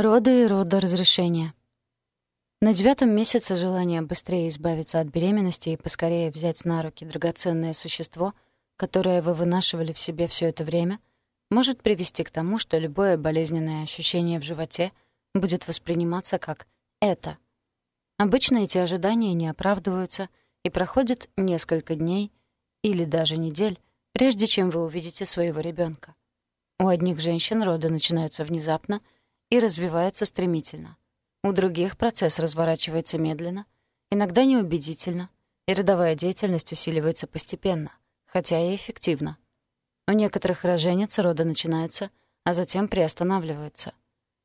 Роды и родоразрешение. На девятом месяце желание быстрее избавиться от беременности и поскорее взять на руки драгоценное существо, которое вы вынашивали в себе все это время, может привести к тому, что любое болезненное ощущение в животе будет восприниматься как «это». Обычно эти ожидания не оправдываются и проходит несколько дней или даже недель, прежде чем вы увидите своего ребенка. У одних женщин роды начинаются внезапно — и развивается стремительно. У других процесс разворачивается медленно, иногда неубедительно, и родовая деятельность усиливается постепенно, хотя и эффективно. У некоторых роженец роды начинаются, а затем приостанавливаются.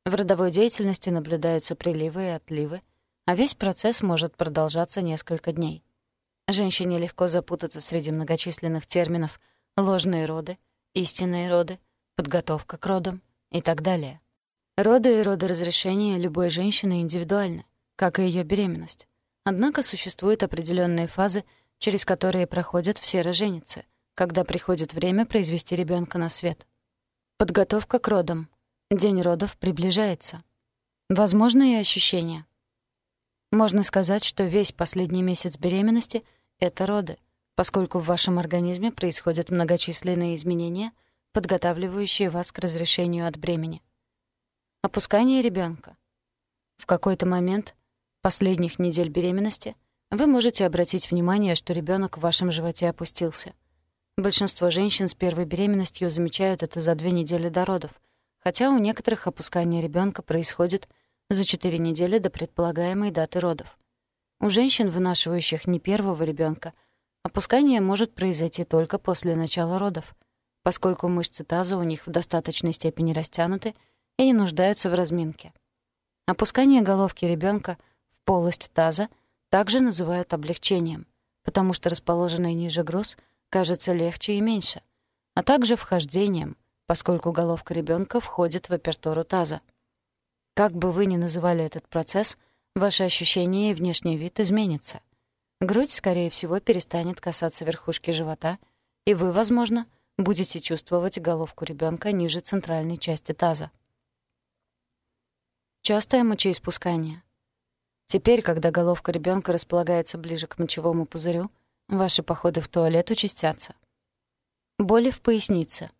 В родовой деятельности наблюдаются приливы и отливы, а весь процесс может продолжаться несколько дней. Женщине легко запутаться среди многочисленных терминов «ложные роды», «истинные роды», «подготовка к родам» и так далее. Роды и родоразрешение любой женщины индивидуальны, как и ее беременность. Однако существуют определенные фазы, через которые проходят все роженицы, когда приходит время произвести ребенка на свет. Подготовка к родам. День родов приближается. Возможные ощущения. Можно сказать, что весь последний месяц беременности — это роды, поскольку в вашем организме происходят многочисленные изменения, подготавливающие вас к разрешению от бремени. Опускание ребенка. В какой-то момент последних недель беременности вы можете обратить внимание, что ребенок в вашем животе опустился. Большинство женщин с первой беременностью замечают это за две недели до родов, хотя у некоторых опускание ребенка происходит за четыре недели до предполагаемой даты родов. У женщин, вынашивающих не первого ребенка, опускание может произойти только после начала родов, поскольку мышцы таза у них в достаточной степени растянуты — и не нуждаются в разминке. Опускание головки ребенка в полость таза также называют облегчением, потому что расположенный ниже груз кажется легче и меньше, а также вхождением, поскольку головка ребенка входит в апертуру таза. Как бы вы ни называли этот процесс, ваши ощущения и внешний вид изменятся. Грудь, скорее всего, перестанет касаться верхушки живота, и вы, возможно, будете чувствовать головку ребенка ниже центральной части таза. Частое мочеиспускание. Теперь, когда головка ребенка располагается ближе к мочевому пузырю, ваши походы в туалет участятся. Боли в пояснице.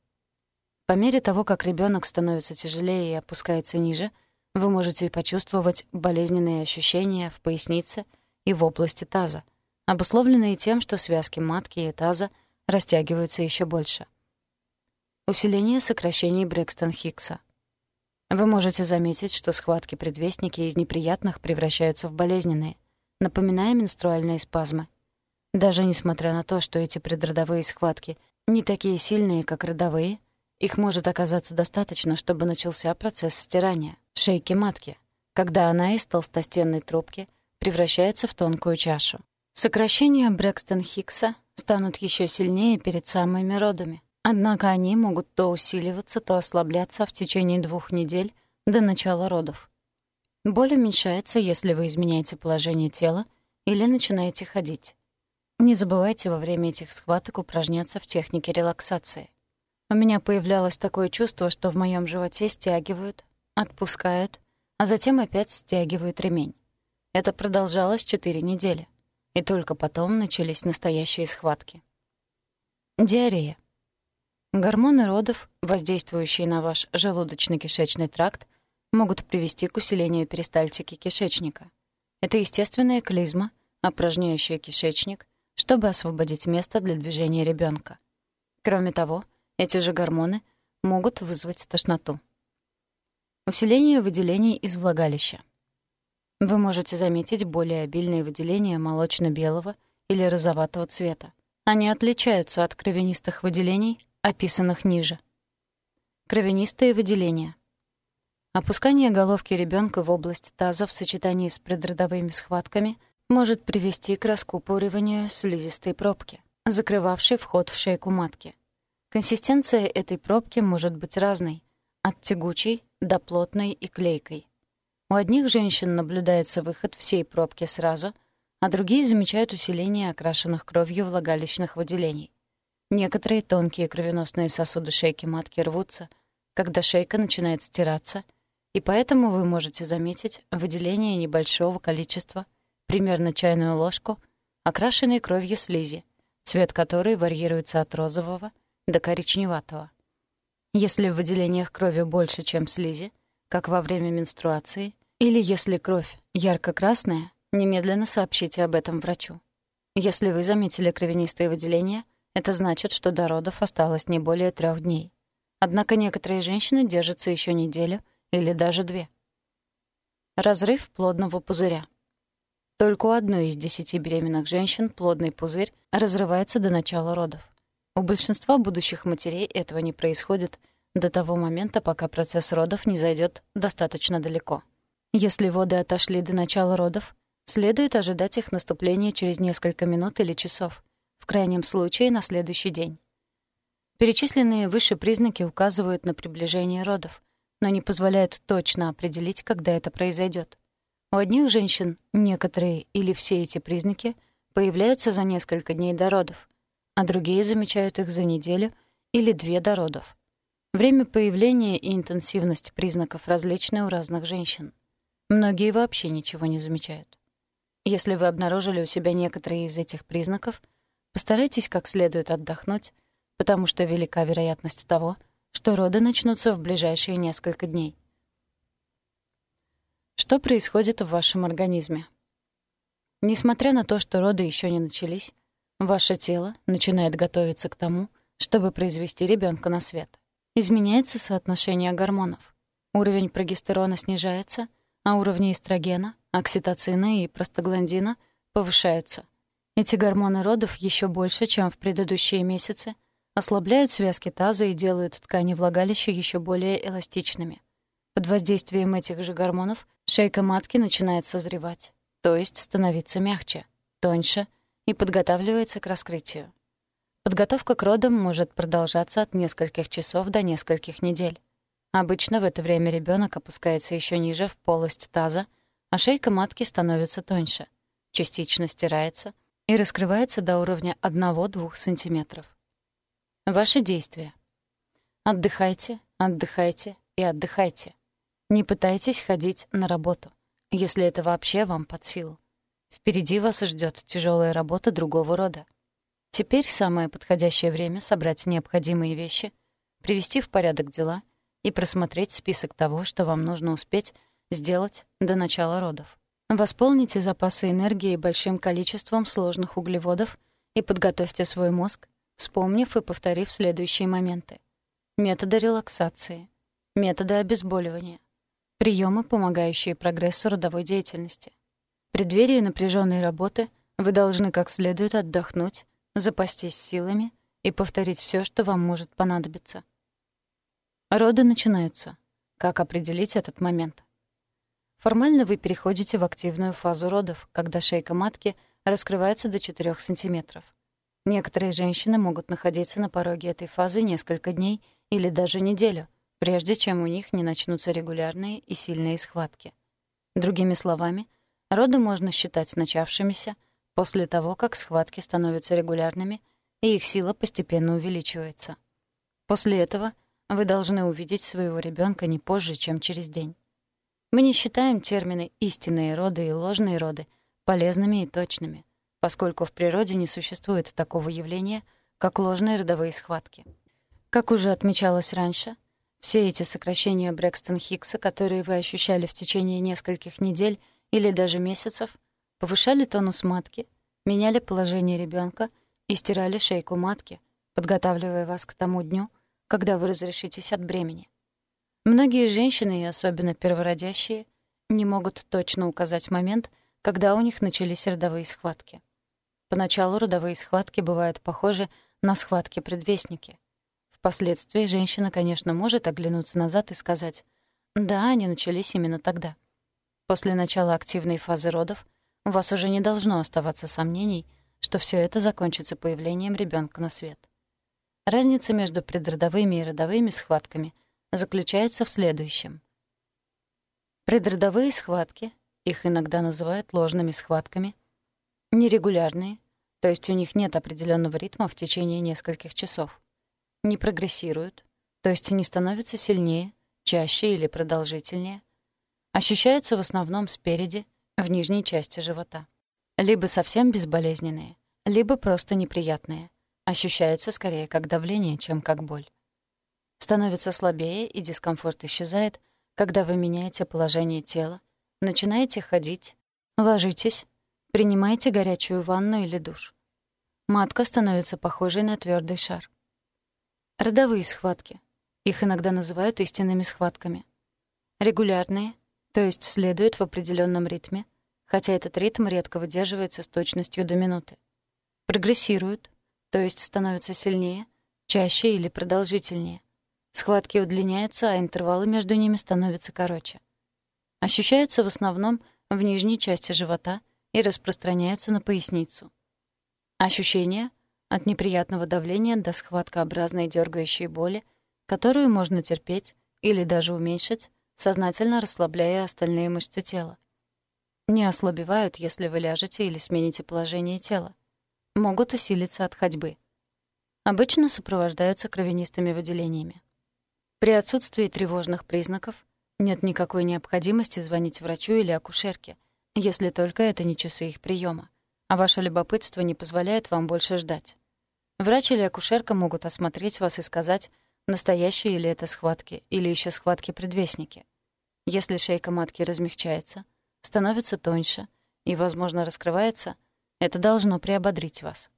По мере того, как ребенок становится тяжелее и опускается ниже, вы можете почувствовать болезненные ощущения в пояснице и в области таза, обусловленные тем, что связки матки и таза растягиваются еще больше. Усиление сокращений Брэкстон-Хиггса. Вы можете заметить, что схватки-предвестники из неприятных превращаются в болезненные, напоминая менструальные спазмы. Даже несмотря на то, что эти предродовые схватки не такие сильные, как родовые, их может оказаться достаточно, чтобы начался процесс стирания шейки матки, когда она из толстостенной трубки превращается в тонкую чашу. Сокращения Брэкстон-Хиггса станут еще сильнее перед самыми родами. Однако они могут то усиливаться, то ослабляться в течение двух недель до начала родов. Боль уменьшается, если вы изменяете положение тела или начинаете ходить. Не забывайте во время этих схваток упражняться в технике релаксации. У меня появлялось такое чувство, что в моем животе стягивают, отпускают, а затем опять стягивают ремень. Это продолжалось четыре недели, и только потом начались настоящие схватки. Диарея. Гормоны родов, воздействующие на ваш желудочно-кишечный тракт, могут привести к усилению перистальтики кишечника. Это естественная клизма, опорожняющая кишечник, чтобы освободить место для движения ребенка. Кроме того, эти же гормоны могут вызвать тошноту. Усиление выделений из влагалища. Вы можете заметить более обильные выделения молочно-белого или розоватого цвета. Они отличаются от кровянистых выделений, описанных ниже. Кровянистые выделения. Опускание головки ребенка в область таза в сочетании с предродовыми схватками может привести к раскупориванию слизистой пробки, закрывавшей вход в шейку матки. Консистенция этой пробки может быть разной, от тягучей до плотной и клейкой. У одних женщин наблюдается выход всей пробки сразу, а другие замечают усиление окрашенных кровью влагалищных выделений. Некоторые тонкие кровеносные сосуды шейки матки рвутся, когда шейка начинает стираться, и поэтому вы можете заметить выделение небольшого количества, примерно чайную ложку, окрашенной кровью слизи, цвет которой варьируется от розового до коричневатого. Если в выделениях крови больше, чем слизи, как во время менструации, или если кровь ярко-красная, немедленно сообщите об этом врачу. Если вы заметили кровянистые выделения, это значит, что до родов осталось не более трех дней. Однако некоторые женщины держатся еще неделю или даже две. Разрыв плодного пузыря. Только у одной из десяти беременных женщин плодный пузырь разрывается до начала родов. У большинства будущих матерей этого не происходит до того момента, пока процесс родов не зайдет достаточно далеко. Если воды отошли до начала родов, следует ожидать их наступления через несколько минут или часов, в крайнем случае на следующий день. Перечисленные выше признаки указывают на приближение родов, но не позволяют точно определить, когда это произойдет. У одних женщин некоторые или все эти признаки появляются за несколько дней до родов, а другие замечают их за неделю или две до родов. Время появления и интенсивность признаков различны у разных женщин. Многие вообще ничего не замечают. Если вы обнаружили у себя некоторые из этих признаков, постарайтесь как следует отдохнуть, потому что велика вероятность того, что роды начнутся в ближайшие несколько дней. Что происходит в вашем организме? Несмотря на то, что роды еще не начались, ваше тело начинает готовиться к тому, чтобы произвести ребенка на свет. Изменяется соотношение гормонов. Уровень прогестерона снижается, а уровни эстрогена, окситоцина и простагландина повышаются. Эти гормоны родов еще больше, чем в предыдущие месяцы, ослабляют связки таза и делают ткани влагалища еще более эластичными. Под воздействием этих же гормонов шейка матки начинает созревать, то есть становиться мягче, тоньше и подготавливается к раскрытию. Подготовка к родам может продолжаться от нескольких часов до нескольких недель. Обычно в это время ребенок опускается еще ниже в полость таза, а шейка матки становится тоньше, частично стирается и раскрывается до уровня 1-2 сантиметров. Ваши действия. Отдыхайте, отдыхайте и отдыхайте. Не пытайтесь ходить на работу, если это вообще вам под силу. Впереди вас ждет тяжелая работа другого рода. Теперь самое подходящее время собрать необходимые вещи, привести в порядок дела и просмотреть список того, что вам нужно успеть сделать до начала родов. Восполните запасы энергии большим количеством сложных углеводов и подготовьте свой мозг вспомнив и повторив следующие моменты. Методы релаксации, методы обезболивания, приемы, помогающие прогрессу родовой деятельности. В преддверии напряженной работы вы должны как следует отдохнуть, запастись силами и повторить все, что вам может понадобиться. Роды начинаются. Как определить этот момент? Формально вы переходите в активную фазу родов, когда шейка матки раскрывается до 4 сантиметров. Некоторые женщины могут находиться на пороге этой фазы несколько дней или даже неделю, прежде чем у них не начнутся регулярные и сильные схватки. Другими словами, роды можно считать начавшимися после того, как схватки становятся регулярными и их сила постепенно увеличивается. После этого вы должны увидеть своего ребенка не позже, чем через день. Мы не считаем термины «истинные роды» и «ложные роды» полезными и точными — поскольку в природе не существует такого явления, как ложные родовые схватки. Как уже отмечалось раньше, все эти сокращения Брэкстон-Хиггса, которые вы ощущали в течение нескольких недель или даже месяцев, повышали тонус матки, меняли положение ребенка и стирали шейку матки, подготавливая вас к тому дню, когда вы разрешитесь от бремени. Многие женщины, и особенно первородящие, не могут точно указать момент, когда у них начались родовые схватки. Поначалу родовые схватки бывают похожи на схватки-предвестники. Впоследствии женщина, конечно, может оглянуться назад и сказать «Да, они начались именно тогда». После начала активной фазы родов у вас уже не должно оставаться сомнений, что все это закончится появлением ребенка на свет. Разница между предродовыми и родовыми схватками заключается в следующем. Предродовые схватки, их иногда называют ложными схватками, нерегулярные, то есть у них нет определенного ритма в течение нескольких часов. Не прогрессируют, то есть не становятся сильнее чаще или продолжительнее, ощущаются в основном спереди, в нижней части живота. Либо совсем безболезненные, либо просто неприятные, ощущаются скорее как давление, чем как боль. Становится слабее, и дискомфорт исчезает, когда вы меняете положение тела, начинаете ходить, ложитесь, принимаете горячую ванну или душ. Матка становится похожей на твердый шар. Родовые схватки. Их иногда называют истинными схватками. Регулярные, то есть следуют в определенном ритме, хотя этот ритм редко выдерживается с точностью до минуты. Прогрессируют, то есть становятся сильнее, чаще или продолжительнее. Схватки удлиняются, а интервалы между ними становятся короче. Ощущаются в основном в нижней части живота и распространяются на поясницу. Ощущения от неприятного давления до схваткообразной дергающей боли, которую можно терпеть или даже уменьшить, сознательно расслабляя остальные мышцы тела. Не ослабевают, если вы ляжете или смените положение тела. Могут усилиться от ходьбы. Обычно сопровождаются кровянистыми выделениями. При отсутствии тревожных признаков нет никакой необходимости звонить врачу или акушерке, если только это не часы их приема, а ваше любопытство не позволяет вам больше ждать. Врач или акушерка могут осмотреть вас и сказать, настоящие ли это схватки или еще схватки-предвестники. Если шейка матки размягчается, становится тоньше и, возможно, раскрывается, это должно приободрить вас.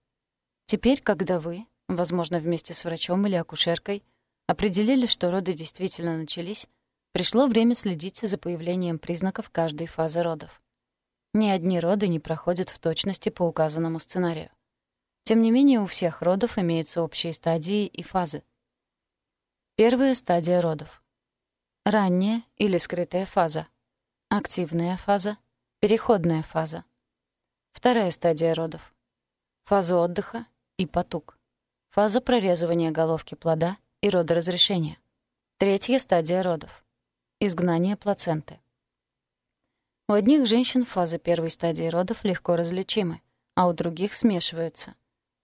Теперь, когда вы, возможно, вместе с врачом или акушеркой, определили, что роды действительно начались, пришло время следить за появлением признаков каждой фазы родов. Ни одни роды не проходят в точности по указанному сценарию. Тем не менее, у всех родов имеются общие стадии и фазы. Первая стадия родов. Ранняя или скрытая фаза. Активная фаза. Переходная фаза. Вторая стадия родов. Фаза отдыха и потуг. Фаза прорезывания головки плода и родоразрешения. Третья стадия родов. Изгнание плаценты. У одних женщин фазы первой стадии родов легко различимы, а у других смешиваются.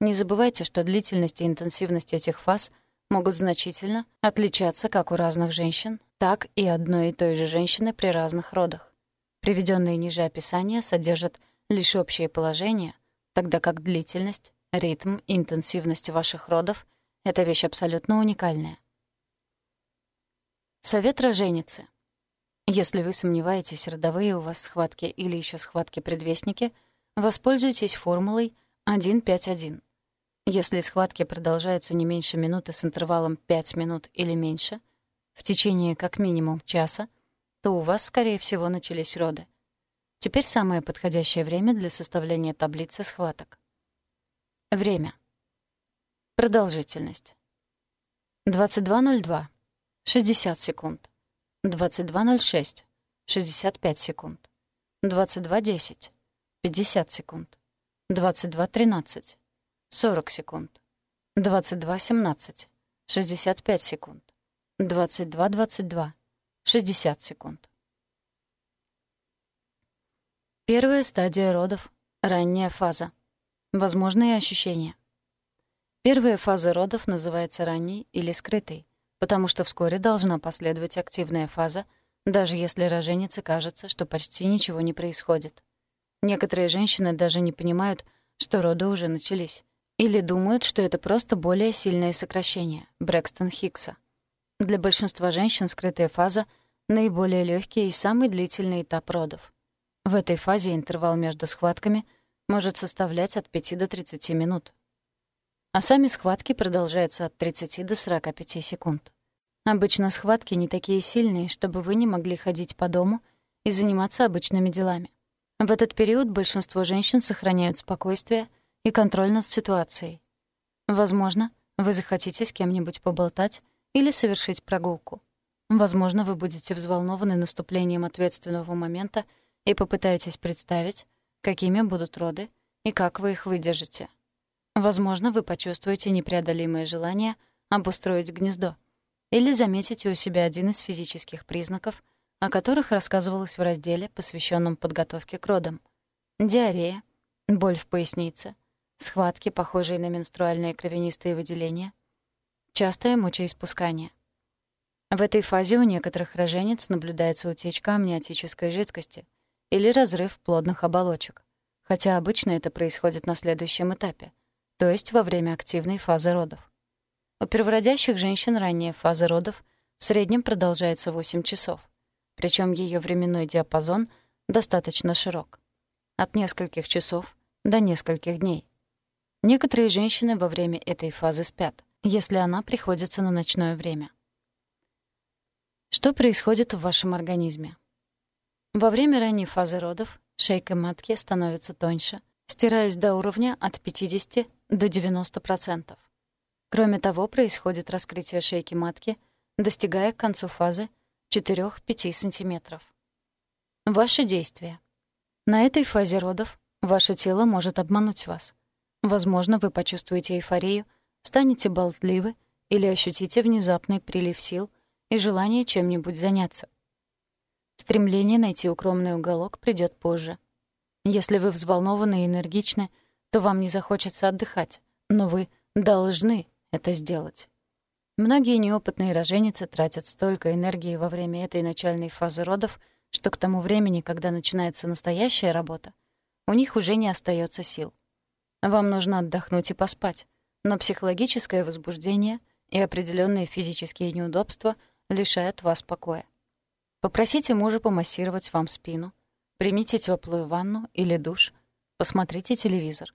Не забывайте, что длительность и интенсивность этих фаз могут значительно отличаться как у разных женщин, так и одной и той же женщины при разных родах. Приведенные ниже описания содержат лишь общее положение, тогда как длительность, ритм и интенсивность ваших родов это вещь абсолютно уникальная. Совет роженицы. Если вы сомневаетесь, родовые у вас схватки или еще схватки-предвестники, воспользуйтесь формулой 1-5-1. Если схватки продолжаются не меньше минуты с интервалом 5 минут или меньше, в течение как минимум часа, то у вас, скорее всего, начались роды. Теперь самое подходящее время для составления таблицы схваток. Время. Продолжительность. 22.02. 60 секунд. 22.06. 65 секунд. 22.10. 50 секунд. 22.13. 40 секунд. 22.17. 65 секунд. 22.22. 60 секунд. Первая стадия родов. Ранняя фаза. Возможные ощущения. Первая фаза родов называется ранней или скрытой, потому что вскоре должна последовать активная фаза, даже если роженице кажется, что почти ничего не происходит. Некоторые женщины даже не понимают, что роды уже начались, или думают, что это просто более сильное сокращение — Брэкстон Хиггса. Для большинства женщин скрытая фаза — наиболее легкий и самый длительный этап родов. В этой фазе интервал между схватками может составлять от 5 до 30 минут, а сами схватки продолжаются от 30 до 45 секунд. Обычно схватки не такие сильные, чтобы вы не могли ходить по дому и заниматься обычными делами. В этот период большинство женщин сохраняют спокойствие и контроль над ситуацией. Возможно, вы захотите с кем-нибудь поболтать или совершить прогулку. Возможно, вы будете взволнованы наступлением ответственного момента и попытаетесь представить, какими будут роды и как вы их выдержите. Возможно, вы почувствуете непреодолимое желание обустроить гнездо или заметите у себя один из физических признаков, о которых рассказывалось в разделе, посвященном подготовке к родам. Диарея, боль в пояснице, схватки, похожие на менструальные кровянистые выделения, частое мочеиспускание. В этой фазе у некоторых роженец наблюдается утечка амниотической жидкости или разрыв плодных оболочек, хотя обычно это происходит на следующем этапе, то есть во время активной фазы родов. У первородящих женщин ранняя фаза родов в среднем продолжается 8 часов, причем ее временной диапазон достаточно широк. От нескольких часов до нескольких дней. Некоторые женщины во время этой фазы спят, если она приходится на ночное время. Что происходит в вашем организме? Во время ранней фазы родов шейка матки становится тоньше, стираясь до уровня от 50 до 90%. Кроме того, происходит раскрытие шейки матки, достигая к концу фазы 4-5 см. Ваши действия. На этой фазе родов ваше тело может обмануть вас. Возможно, вы почувствуете эйфорию, станете болтливы или ощутите внезапный прилив сил — и желание чем-нибудь заняться. Стремление найти укромный уголок придёт позже. Если вы взволнованы и энергичны, то вам не захочется отдыхать, но вы должны это сделать. Многие неопытные роженицы тратят столько энергии во время этой начальной фазы родов, что к тому времени, когда начинается настоящая работа, у них уже не остается сил. Вам нужно отдохнуть и поспать, но психологическое возбуждение и определенные физические неудобства — лишают вас покоя. Попросите мужа помассировать вам спину, примите теплую ванну или душ, посмотрите телевизор.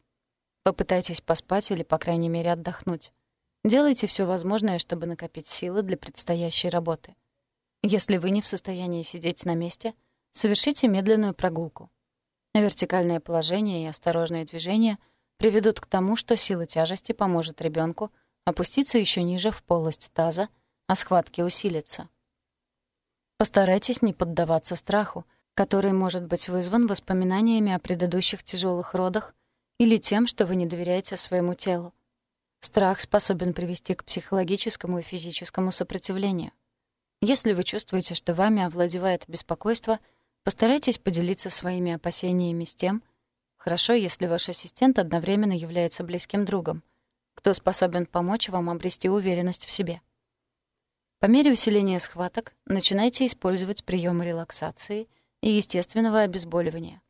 Попытайтесь поспать или, по крайней мере, отдохнуть. Делайте все возможное, чтобы накопить силы для предстоящей работы. Если вы не в состоянии сидеть на месте, совершите медленную прогулку. Вертикальное положение и осторожные движения приведут к тому, что сила тяжести поможет ребенку опуститься еще ниже в полость таза а схватки усилятся. Постарайтесь не поддаваться страху, который может быть вызван воспоминаниями о предыдущих тяжелых родах или тем, что вы не доверяете своему телу. Страх способен привести к психологическому и физическому сопротивлению. Если вы чувствуете, что вами овладевает беспокойство, постарайтесь поделиться своими опасениями с тем, хорошо, если ваш ассистент одновременно является близким другом, кто способен помочь вам обрести уверенность в себе. По мере усиления схваток начинайте использовать приемы релаксации и естественного обезболивания.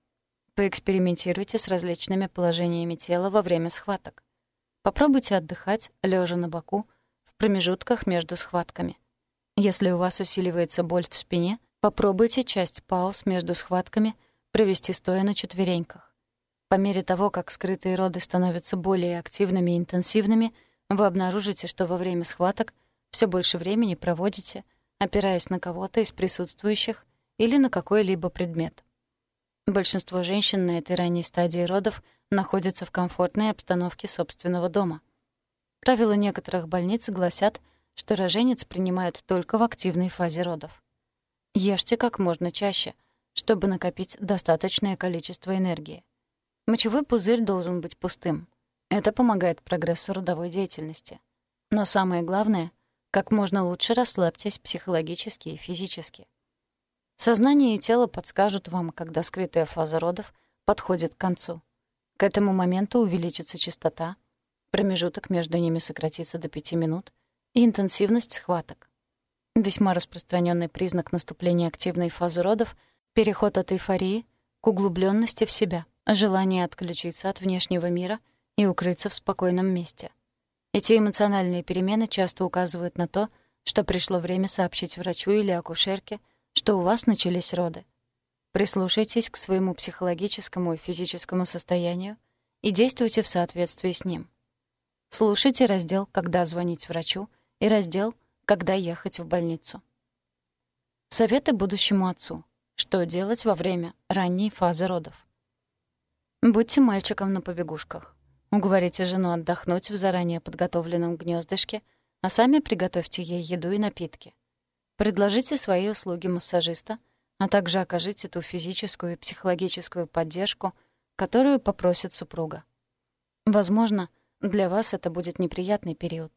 Поэкспериментируйте с различными положениями тела во время схваток. Попробуйте отдыхать, лежа на боку, в промежутках между схватками. Если у вас усиливается боль в спине, попробуйте часть пауз между схватками провести стоя на четвереньках. По мере того, как скрытые роды становятся более активными и интенсивными, вы обнаружите, что во время схваток — все больше времени проводите, опираясь на кого-то из присутствующих или на какой-либо предмет. Большинство женщин на этой ранней стадии родов находятся в комфортной обстановке собственного дома. Правила некоторых больниц гласят, что роженец принимают только в активной фазе родов. Ешьте как можно чаще, чтобы накопить достаточное количество энергии. Мочевой пузырь должен быть пустым. Это помогает прогрессу родовой деятельности. Но самое главное как можно лучше расслабьтесь психологически и физически. Сознание и тело подскажут вам, когда скрытая фаза родов подходит к концу. К этому моменту увеличится частота, промежуток между ними сократится до 5 минут, и интенсивность схваток. Весьма распространенный признак наступления активной фазы родов — переход от эйфории к углубленности в себя, желание отключиться от внешнего мира и укрыться в спокойном месте. Эти эмоциональные перемены часто указывают на то, что пришло время сообщить врачу или акушерке, что у вас начались роды. Прислушайтесь к своему психологическому и физическому состоянию и действуйте в соответствии с ним. Слушайте раздел «Когда звонить врачу» и раздел «Когда ехать в больницу». Советы будущему отцу. Что делать во время ранней фазы родов? Будьте мальчиком на побегушках. Уговорите жену отдохнуть в заранее подготовленном гнездышке, а сами приготовьте ей еду и напитки. Предложите свои услуги массажиста, а также окажите ту физическую и психологическую поддержку, которую попросит супруга. Возможно, для вас это будет неприятный период.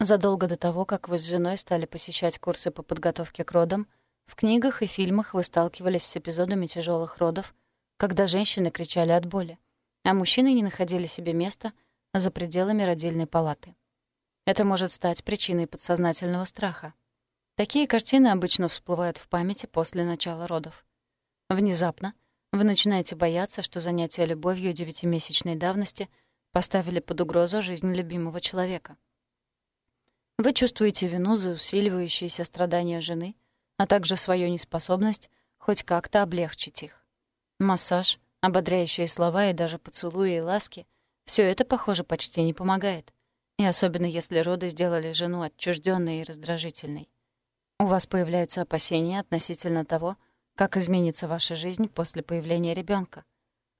Задолго до того, как вы с женой стали посещать курсы по подготовке к родам, в книгах и фильмах вы сталкивались с эпизодами тяжелых родов, когда женщины кричали от боли а мужчины не находили себе места за пределами родильной палаты. Это может стать причиной подсознательного страха. Такие картины обычно всплывают в памяти после начала родов. Внезапно вы начинаете бояться, что занятия любовью девятимесячной давности поставили под угрозу жизнь любимого человека. Вы чувствуете вину за усиливающиеся страдания жены, а также свою неспособность хоть как-то облегчить их. Массаж, ободряющие слова и даже поцелуи и ласки — все это, похоже, почти не помогает. И особенно если роды сделали жену отчужденной и раздражительной. У вас появляются опасения относительно того, как изменится ваша жизнь после появления ребенка.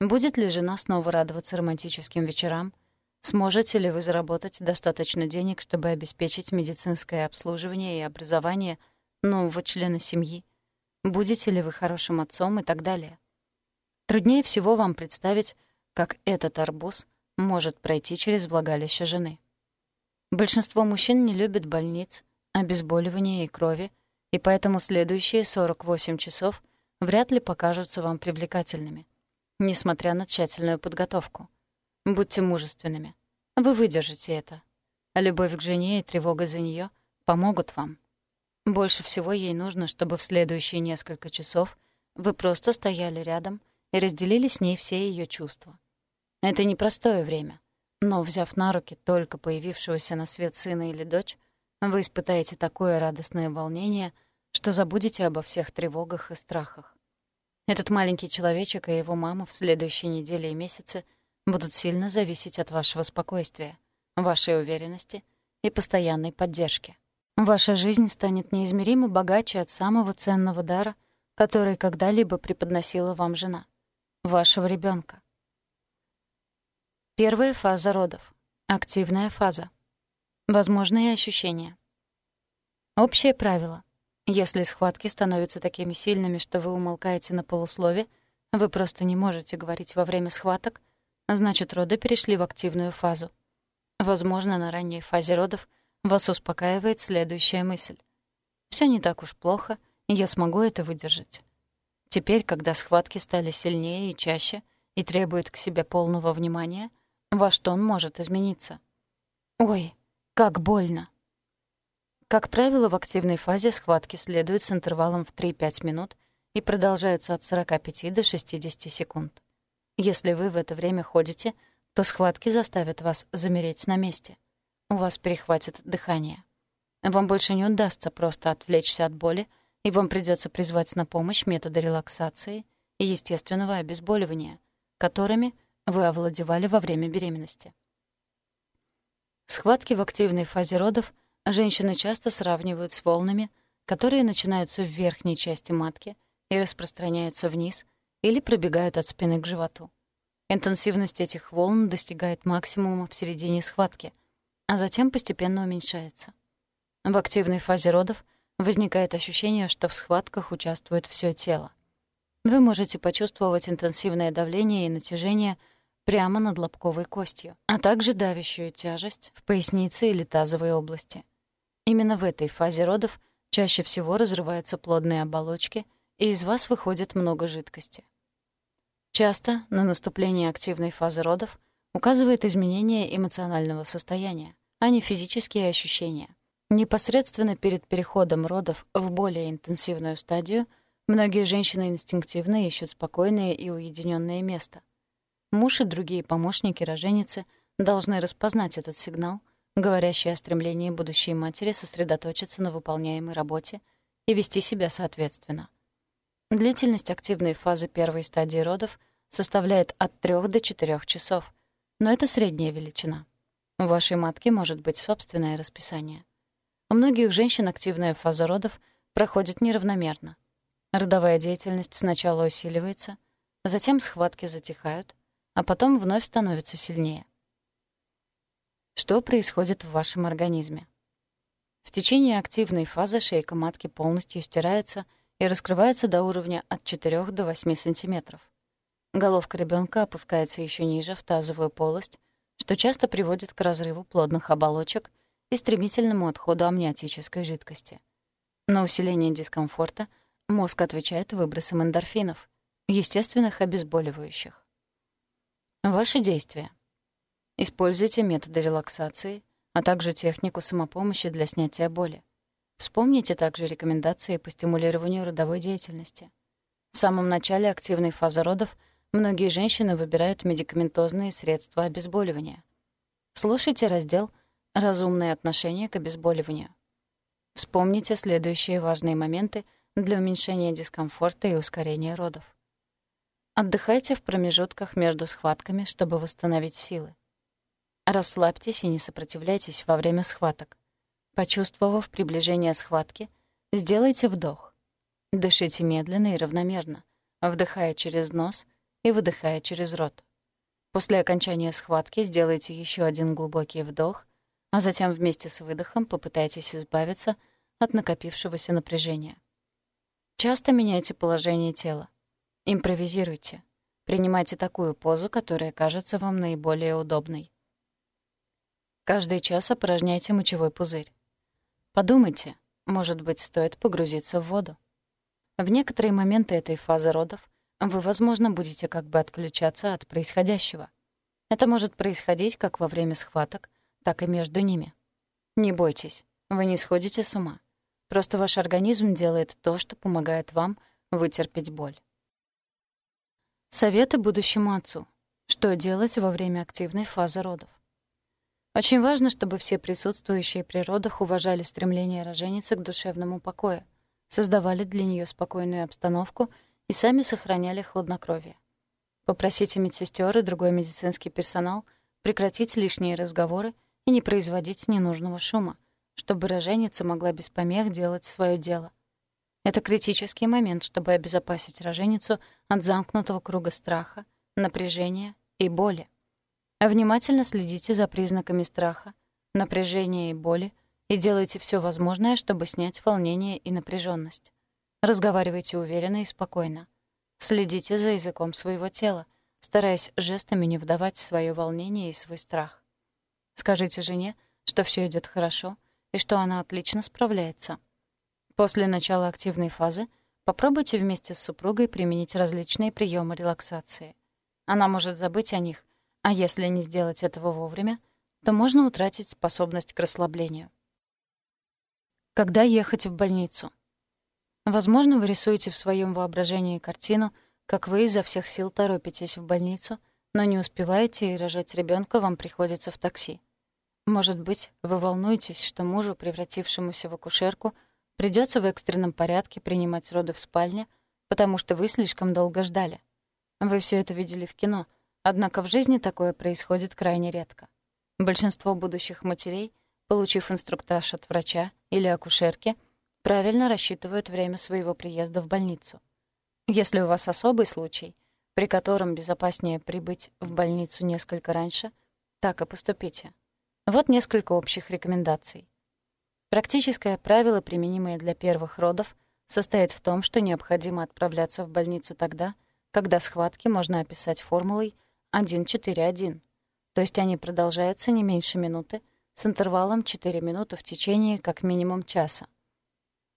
Будет ли жена снова радоваться романтическим вечерам? Сможете ли вы заработать достаточно денег, чтобы обеспечить медицинское обслуживание и образование нового члена семьи? Будете ли вы хорошим отцом и так далее? Труднее всего вам представить, как этот арбуз может пройти через влагалище жены. Большинство мужчин не любят больниц, обезболивания и крови, и поэтому следующие 48 часов вряд ли покажутся вам привлекательными, несмотря на тщательную подготовку. Будьте мужественными. Вы выдержите это. Любовь к жене и тревога за нее помогут вам. Больше всего ей нужно, чтобы в следующие несколько часов вы просто стояли рядом и разделили с ней все ее чувства. Это непростое время, но, взяв на руки только появившегося на свет сына или дочь, вы испытаете такое радостное волнение, что забудете обо всех тревогах и страхах. Этот маленький человечек и его мама в следующие недели и месяцы будут сильно зависеть от вашего спокойствия, вашей уверенности и постоянной поддержки. Ваша жизнь станет неизмеримо богаче от самого ценного дара, который когда-либо преподносила вам жена — вашего ребенка. Первая фаза родов. Активная фаза. Возможные ощущения. Общее правило. Если схватки становятся такими сильными, что вы умолкаете на полуслове, вы просто не можете говорить во время схваток, значит, роды перешли в активную фазу. Возможно, на ранней фазе родов вас успокаивает следующая мысль. Все не так уж плохо, я смогу это выдержать. Теперь, когда схватки стали сильнее и чаще и требуют к себе полного внимания, ваш тон может измениться. «Ой, как больно. Как правило, в активной фазе схватки следуют с интервалом в 3-5 минут и продолжаются от 45 до 60 секунд. Если вы в это время ходите, то схватки заставят вас замереть на месте. У вас перехватит дыхание. Вам больше не удастся просто отвлечься от боли, и вам придется призвать на помощь методы релаксации и естественного обезболивания, которыми вы овладевали во время беременности. Схватки в активной фазе родов женщины часто сравнивают с волнами, которые начинаются в верхней части матки и распространяются вниз или пробегают от спины к животу. Интенсивность этих волн достигает максимума в середине схватки, а затем постепенно уменьшается. В активной фазе родов возникает ощущение, что в схватках участвует все тело. Вы можете почувствовать интенсивное давление и натяжение – прямо над лобковой костью, а также давящую тяжесть в пояснице или тазовой области. Именно в этой фазе родов чаще всего разрываются плодные оболочки, и из вас выходит много жидкости. Часто на наступление активной фазы родов указывает изменение эмоционального состояния, а не физические ощущения. Непосредственно перед переходом родов в более интенсивную стадию многие женщины инстинктивно ищут спокойное и уединенное место, Муж и другие помощники роженицы должны распознать этот сигнал, говорящий о стремлении будущей матери сосредоточиться на выполняемой работе и вести себя соответственно. Длительность активной фазы первой стадии родов составляет от 3 до 4 часов, но это средняя величина. У вашей матки может быть собственное расписание. У многих женщин активная фаза родов проходит неравномерно. Родовая деятельность сначала усиливается, затем схватки затихают, а потом вновь становится сильнее. Что происходит в вашем организме? В течение активной фазы шейка матки полностью стирается и раскрывается до уровня от 4 до 8 сантиметров. Головка ребенка опускается еще ниже в тазовую полость, что часто приводит к разрыву плодных оболочек и стремительному отходу амниотической жидкости. На усиление дискомфорта мозг отвечает выбросом эндорфинов, естественных обезболивающих. Ваши действия. Используйте методы релаксации, а также технику самопомощи для снятия боли. Вспомните также рекомендации по стимулированию родовой деятельности. В самом начале активной фазы родов многие женщины выбирают медикаментозные средства обезболивания. Слушайте раздел «Разумное отношение к обезболиванию». Вспомните следующие важные моменты для уменьшения дискомфорта и ускорения родов. Отдыхайте в промежутках между схватками, чтобы восстановить силы. Расслабьтесь и не сопротивляйтесь во время схваток. Почувствовав приближение схватки, сделайте вдох. Дышите медленно и равномерно, вдыхая через нос и выдыхая через рот. После окончания схватки сделайте еще один глубокий вдох, а затем вместе с выдохом попытайтесь избавиться от накопившегося напряжения. Часто меняйте положение тела. Импровизируйте. Принимайте такую позу, которая кажется вам наиболее удобной. Каждый час опорожняйте мочевой пузырь. Подумайте, может быть, стоит погрузиться в воду. В некоторые моменты этой фазы родов вы, возможно, будете как бы отключаться от происходящего. Это может происходить как во время схваток, так и между ними. Не бойтесь, вы не сходите с ума. Просто ваш организм делает то, что помогает вам вытерпеть боль. Советы будущему отцу. Что делать во время активной фазы родов? Очень важно, чтобы все присутствующие при родах уважали стремление роженицы к душевному покою, создавали для нее спокойную обстановку и сами сохраняли хладнокровие. Попросите медсестер и другой медицинский персонал прекратить лишние разговоры и не производить ненужного шума, чтобы роженица могла без помех делать свое дело. Это критический момент, чтобы обезопасить роженицу от замкнутого круга страха, напряжения и боли. Внимательно следите за признаками страха, напряжения и боли и делайте все возможное, чтобы снять волнение и напряженность. Разговаривайте уверенно и спокойно. Следите за языком своего тела, стараясь жестами не вдавать свое волнение и свой страх. Скажите жене, что все идет хорошо и что она отлично справляется. После начала активной фазы попробуйте вместе с супругой применить различные приемы релаксации. Она может забыть о них, а если не сделать этого вовремя, то можно утратить способность к расслаблению. Когда ехать в больницу? Возможно, вы рисуете в своем воображении картину, как вы изо всех сил торопитесь в больницу, но не успеваете, и рожать ребенка вам приходится в такси. Может быть, вы волнуетесь, что мужу, превратившемуся в акушерку, Придется в экстренном порядке принимать роды в спальне, потому что вы слишком долго ждали. Вы все это видели в кино, однако в жизни такое происходит крайне редко. Большинство будущих матерей, получив инструктаж от врача или акушерки, правильно рассчитывают время своего приезда в больницу. Если у вас особый случай, при котором безопаснее прибыть в больницу несколько раньше, так и поступите. Вот несколько общих рекомендаций. Практическое правило, применимое для первых родов, состоит в том, что необходимо отправляться в больницу тогда, когда схватки можно описать формулой 1-4-1, то есть они продолжаются не меньше минуты, с интервалом 4 минуты в течение как минимум часа.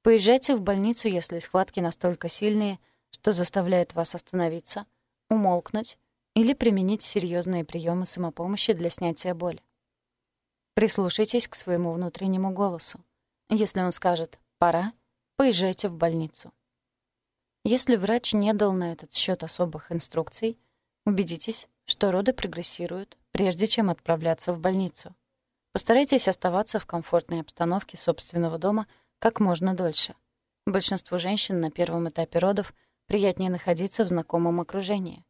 Поезжайте в больницу, если схватки настолько сильные, что заставляют вас остановиться, умолкнуть или применить серьезные приемы самопомощи для снятия боли. Прислушайтесь к своему внутреннему голосу. Если он скажет «пора», поезжайте в больницу. Если врач не дал на этот счет особых инструкций, убедитесь, что роды прогрессируют, прежде чем отправляться в больницу. Постарайтесь оставаться в комфортной обстановке собственного дома как можно дольше. Большинству женщин на первом этапе родов приятнее находиться в знакомом окружении.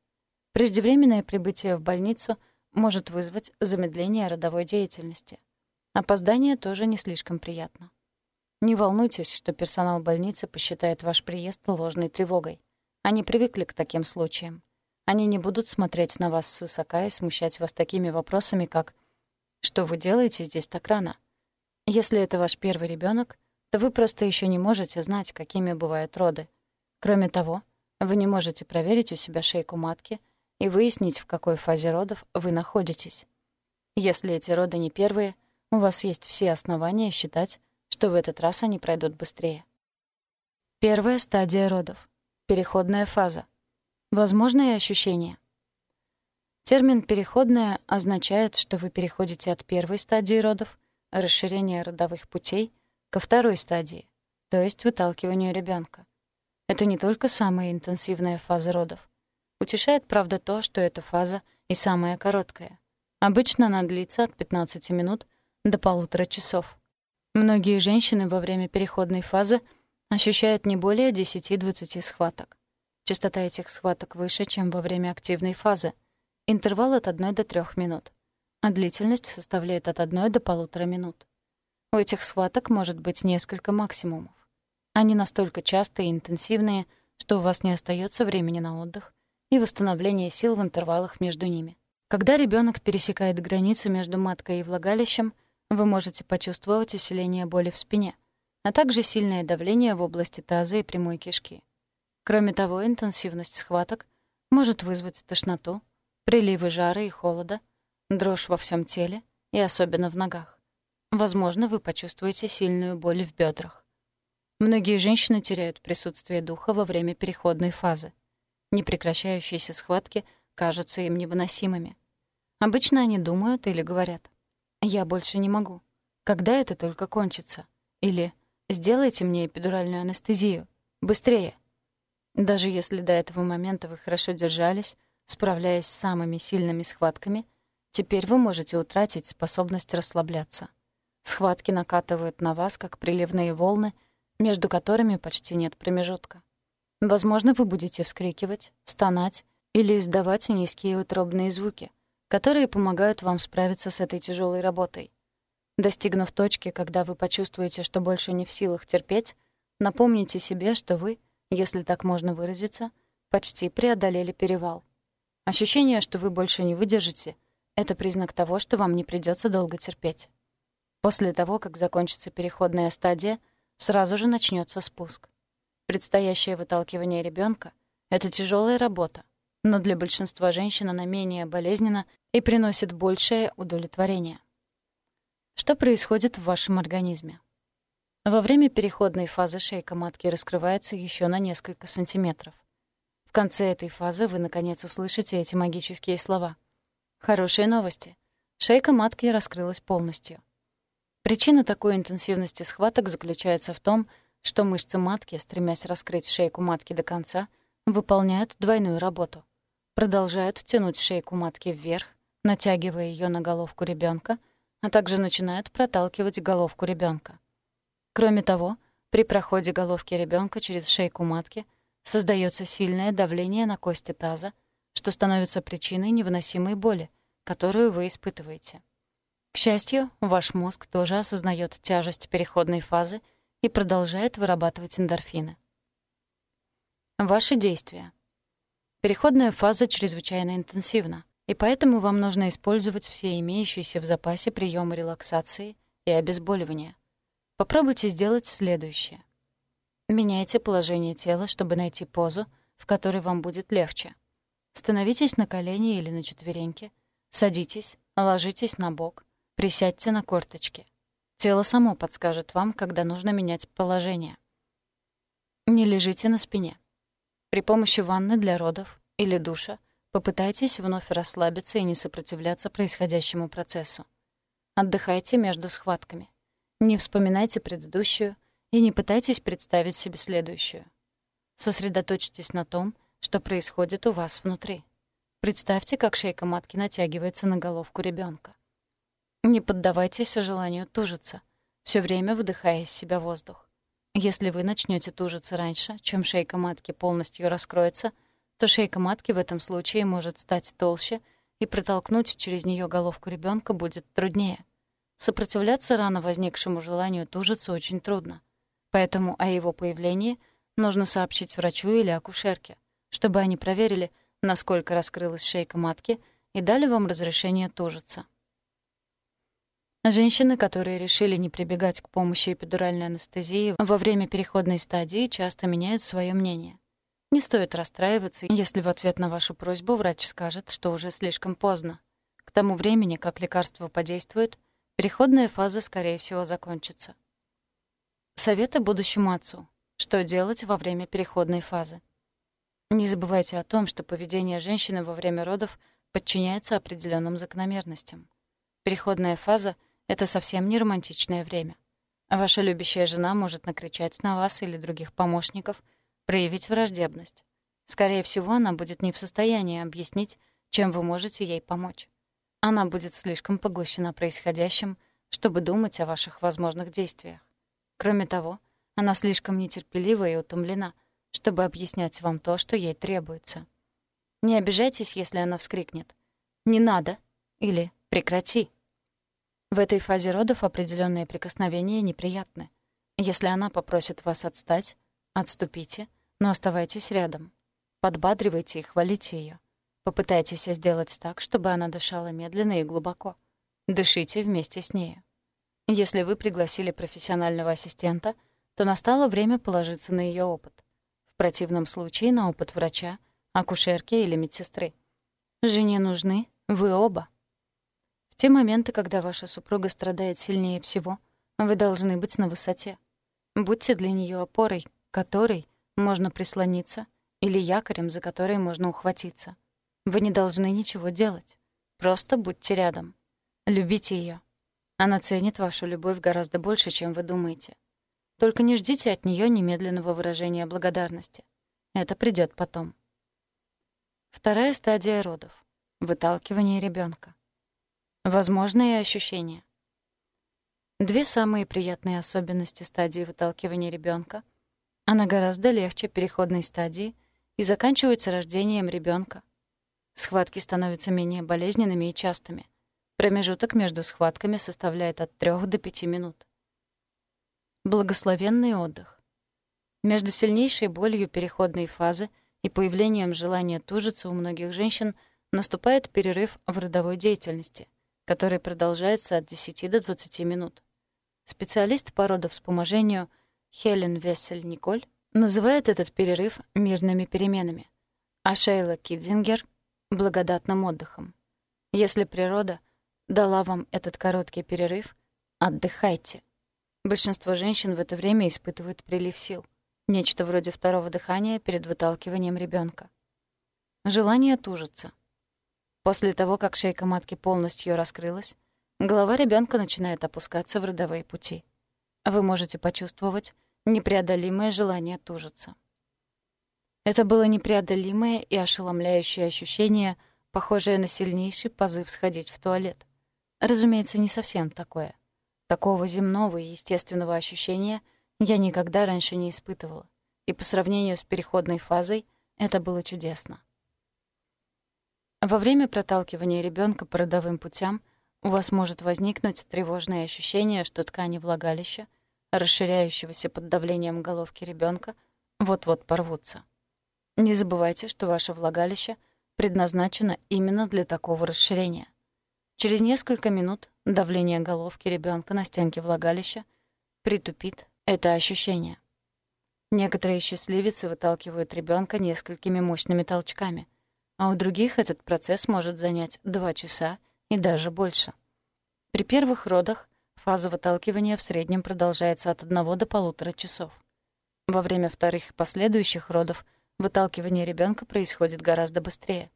Преждевременное прибытие в больницу — может вызвать замедление родовой деятельности. Опоздание тоже не слишком приятно. Не волнуйтесь, что персонал больницы посчитает ваш приезд ложной тревогой. Они привыкли к таким случаям. Они не будут смотреть на вас свысока и смущать вас такими вопросами, как «Что вы делаете здесь так рано?» Если это ваш первый ребенок, то вы просто еще не можете знать, какими бывают роды. Кроме того, вы не можете проверить у себя шейку матки — и выяснить, в какой фазе родов вы находитесь. Если эти роды не первые, у вас есть все основания считать, что в этот раз они пройдут быстрее. Первая стадия родов. Переходная фаза. Возможные ощущения. Термин «переходная» означает, что вы переходите от первой стадии родов, расширения родовых путей, ко второй стадии, то есть выталкиванию ребенка. Это не только самая интенсивная фаза родов. Утешает, правда, то, что эта фаза и самая короткая. Обычно она длится от 15 минут до полутора часов. Многие женщины во время переходной фазы ощущают не более 10-20 схваток. Частота этих схваток выше, чем во время активной фазы. Интервал от 1 до 3 минут. А длительность составляет от 1 до полутора минут. У этих схваток может быть несколько максимумов. Они настолько частые и интенсивные, что у вас не остается времени на отдых и восстановление сил в интервалах между ними. Когда ребенок пересекает границу между маткой и влагалищем, вы можете почувствовать усиление боли в спине, а также сильное давление в области таза и прямой кишки. Кроме того, интенсивность схваток может вызвать тошноту, приливы жара и холода, дрожь во всем теле и особенно в ногах. Возможно, вы почувствуете сильную боль в бедрах. Многие женщины теряют присутствие духа во время переходной фазы. Непрекращающиеся схватки кажутся им невыносимыми. Обычно они думают или говорят «Я больше не могу. Когда это только кончится?» Или «Сделайте мне эпидуральную анестезию. Быстрее!» Даже если до этого момента вы хорошо держались, справляясь с самыми сильными схватками, теперь вы можете утратить способность расслабляться. Схватки накатывают на вас, как приливные волны, между которыми почти нет промежутка. Возможно, вы будете вскрикивать, стонать или издавать низкие утробные звуки, которые помогают вам справиться с этой тяжелой работой. Достигнув точки, когда вы почувствуете, что больше не в силах терпеть, напомните себе, что вы — если так можно выразиться, почти преодолели перевал. Ощущение, что вы больше не выдержите, это признак того, что вам не придется долго терпеть. После того, как закончится переходная стадия, сразу же начнется спуск. Предстоящее выталкивание ребенка это тяжелая работа, но для большинства женщин она менее болезненна и приносит большее удовлетворение. Что происходит в вашем организме? Во время переходной фазы шейка матки раскрывается еще на несколько сантиметров. В конце этой фазы вы, наконец, услышите эти магические слова. Хорошие новости. Шейка матки раскрылась полностью. Причина такой интенсивности схваток заключается в том, что мышцы матки, стремясь раскрыть шейку матки до конца, выполняют двойную работу. Продолжают тянуть шейку матки вверх, натягивая ее на головку ребенка, а также начинают проталкивать головку ребенка. Кроме того, при проходе головки ребенка через шейку матки создается сильное давление на кости таза, что становится причиной невыносимой боли, которую вы испытываете. К счастью, ваш мозг тоже осознает тяжесть переходной фазы и продолжает вырабатывать эндорфины. Ваши действия. Переходная фаза чрезвычайно интенсивна, и поэтому вам нужно использовать все имеющиеся в запасе приемы релаксации и обезболивания. Попробуйте сделать следующее. Меняйте положение тела, чтобы найти позу, в которой вам будет легче. Становитесь на колени или на четвереньки, садитесь, ложитесь на бок, присядьте на корточки. Тело само подскажет вам, когда нужно менять положение. Не лежите на спине. При помощи ванны для родов или душа попытайтесь вновь расслабиться и не сопротивляться происходящему процессу. Отдыхайте между схватками. Не вспоминайте предыдущую и не пытайтесь представить себе следующую. Сосредоточьтесь на том, что происходит у вас внутри. Представьте, как шейка матки натягивается на головку ребенка. Не поддавайтесь желанию тужиться, все время вдыхая из себя воздух. Если вы начнете тужиться раньше, чем шейка матки полностью раскроется, то шейка матки в этом случае может стать толще, и протолкнуть через нее головку ребенка будет труднее. Сопротивляться рано возникшему желанию тужиться очень трудно. Поэтому о его появлении нужно сообщить врачу или акушерке, чтобы они проверили, насколько раскрылась шейка матки и дали вам разрешение тужиться. Женщины, которые решили не прибегать к помощи эпидуральной анестезии во время переходной стадии, часто меняют свое мнение. Не стоит расстраиваться, если в ответ на вашу просьбу врач скажет, что уже слишком поздно. К тому времени, как лекарство подействует, Переходная фаза, скорее всего, закончится. Советы будущему отцу. Что делать во время переходной фазы? Не забывайте о том, что поведение женщины во время родов подчиняется определенным закономерностям. Переходная фаза — это совсем не романтичное время. Ваша любящая жена может накричать на вас или других помощников, проявить враждебность. Скорее всего, она будет не в состоянии объяснить, чем вы можете ей помочь. Она будет слишком поглощена происходящим, чтобы думать о ваших возможных действиях. Кроме того, она слишком нетерпелива и утомлена, чтобы объяснять вам то, что ей требуется. Не обижайтесь, если она вскрикнет. «Не надо!» или «прекрати!» В этой фазе родов определенные прикосновения неприятны. Если она попросит вас отстать, отступите, но оставайтесь рядом. Подбадривайте и хвалите ее. Попытайтесь сделать так, чтобы она дышала медленно и глубоко. Дышите вместе с ней. Если вы пригласили профессионального ассистента, то настало время положиться на ее опыт. В противном случае на опыт врача, акушерки или медсестры. Жене нужны вы оба. В те моменты, когда ваша супруга страдает сильнее всего, вы должны быть на высоте. Будьте для нее опорой, которой можно прислониться, или якорем, за который можно ухватиться. Вы не должны ничего делать. Просто будьте рядом. Любите ее. Она ценит вашу любовь гораздо больше, чем вы думаете. Только не ждите от нее немедленного выражения благодарности. Это придет потом. Вторая стадия родов. Выталкивание ребенка. Возможные ощущения. Две самые приятные особенности стадии выталкивания ребенка. Она гораздо легче переходной стадии и заканчивается рождением ребенка. Схватки становятся менее болезненными и частыми. Промежуток между схватками составляет от 3 до 5 минут. Благословенный отдых. Между сильнейшей болью переходной фазы и появлением желания тужиться у многих женщин наступает перерыв в родовой деятельности, который продолжается от 10 до 20 минут. Специалист по родовспоможению Хелен Вессель-Николь называет этот перерыв мирными переменами, а Шейла Кидзингер — благодатным отдыхом. Если природа дала вам этот короткий перерыв, отдыхайте. Большинство женщин в это время испытывают прилив сил, нечто вроде второго дыхания перед выталкиванием ребенка. Желание тужиться. После того, как шейка матки полностью раскрылась, голова ребенка начинает опускаться в родовые пути. Вы можете почувствовать непреодолимое желание тужиться. Это было непреодолимое и ошеломляющее ощущение, похожее на сильнейший позыв сходить в туалет. Разумеется, не совсем такое. Такого земного и естественного ощущения я никогда раньше не испытывала, и по сравнению с переходной фазой это было чудесно. Во время проталкивания ребенка по родовым путям у вас может возникнуть тревожное ощущение, что ткани влагалища, расширяющегося под давлением головки ребенка, вот-вот порвутся. Не забывайте, что ваше влагалище предназначено именно для такого расширения. Через несколько минут давление головки ребенка на стенке влагалища притупит это ощущение. Некоторые счастливицы выталкивают ребенка несколькими мощными толчками, а у других этот процесс может занять 2 часа и даже больше. При первых родах фаза выталкивания в среднем продолжается от 1 до полутора часов. Во время вторых и последующих родов выталкивание ребенка происходит гораздо быстрее.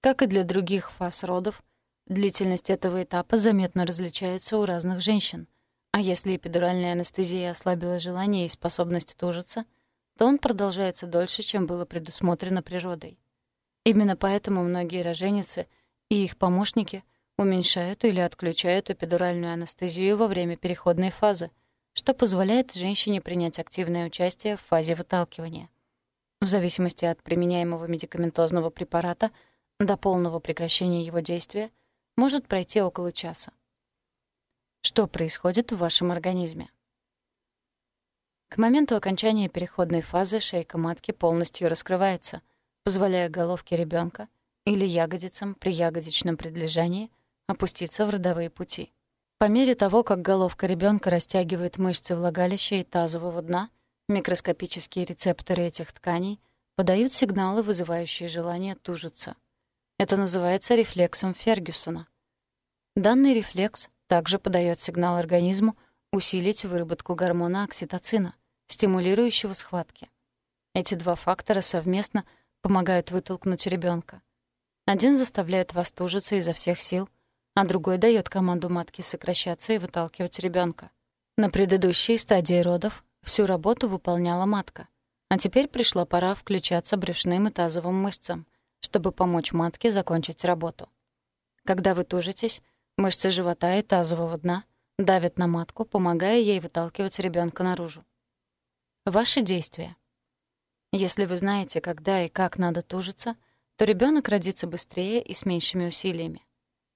Как и для других фаз родов, длительность этого этапа заметно различается у разных женщин, а если эпидуральная анестезия ослабила желание и способность тужиться, то он продолжается дольше, чем было предусмотрено природой. Именно поэтому многие роженицы и их помощники уменьшают или отключают эпидуральную анестезию во время переходной фазы, что позволяет женщине принять активное участие в фазе выталкивания. В зависимости от применяемого медикаментозного препарата — до полного прекращения его действия может пройти около часа. Что происходит в вашем организме? К моменту окончания переходной фазы шейка матки полностью раскрывается, позволяя головке ребенка или ягодицам при ягодичном предлежании опуститься в родовые пути. По мере того, как головка ребенка растягивает мышцы влагалища и тазового дна, микроскопические рецепторы этих тканей подают сигналы, вызывающие желание тужиться. Это называется рефлексом Фергюсона. Данный рефлекс также подает сигнал организму усилить выработку гормона окситоцина, стимулирующего схватки. Эти два фактора совместно помогают вытолкнуть ребенка. Один заставляет вас тужиться изо всех сил, а другой дает команду матке сокращаться и выталкивать ребенка. На предыдущей стадии родов всю работу выполняла матка, а теперь пришла пора включаться брюшным и тазовым мышцам, чтобы помочь матке закончить работу. Когда вы тужитесь, мышцы живота и тазового дна давят на матку, помогая ей выталкивать ребенка наружу. Ваши действия. Если вы знаете, когда и как надо тужиться, то ребенок родится быстрее и с меньшими усилиями.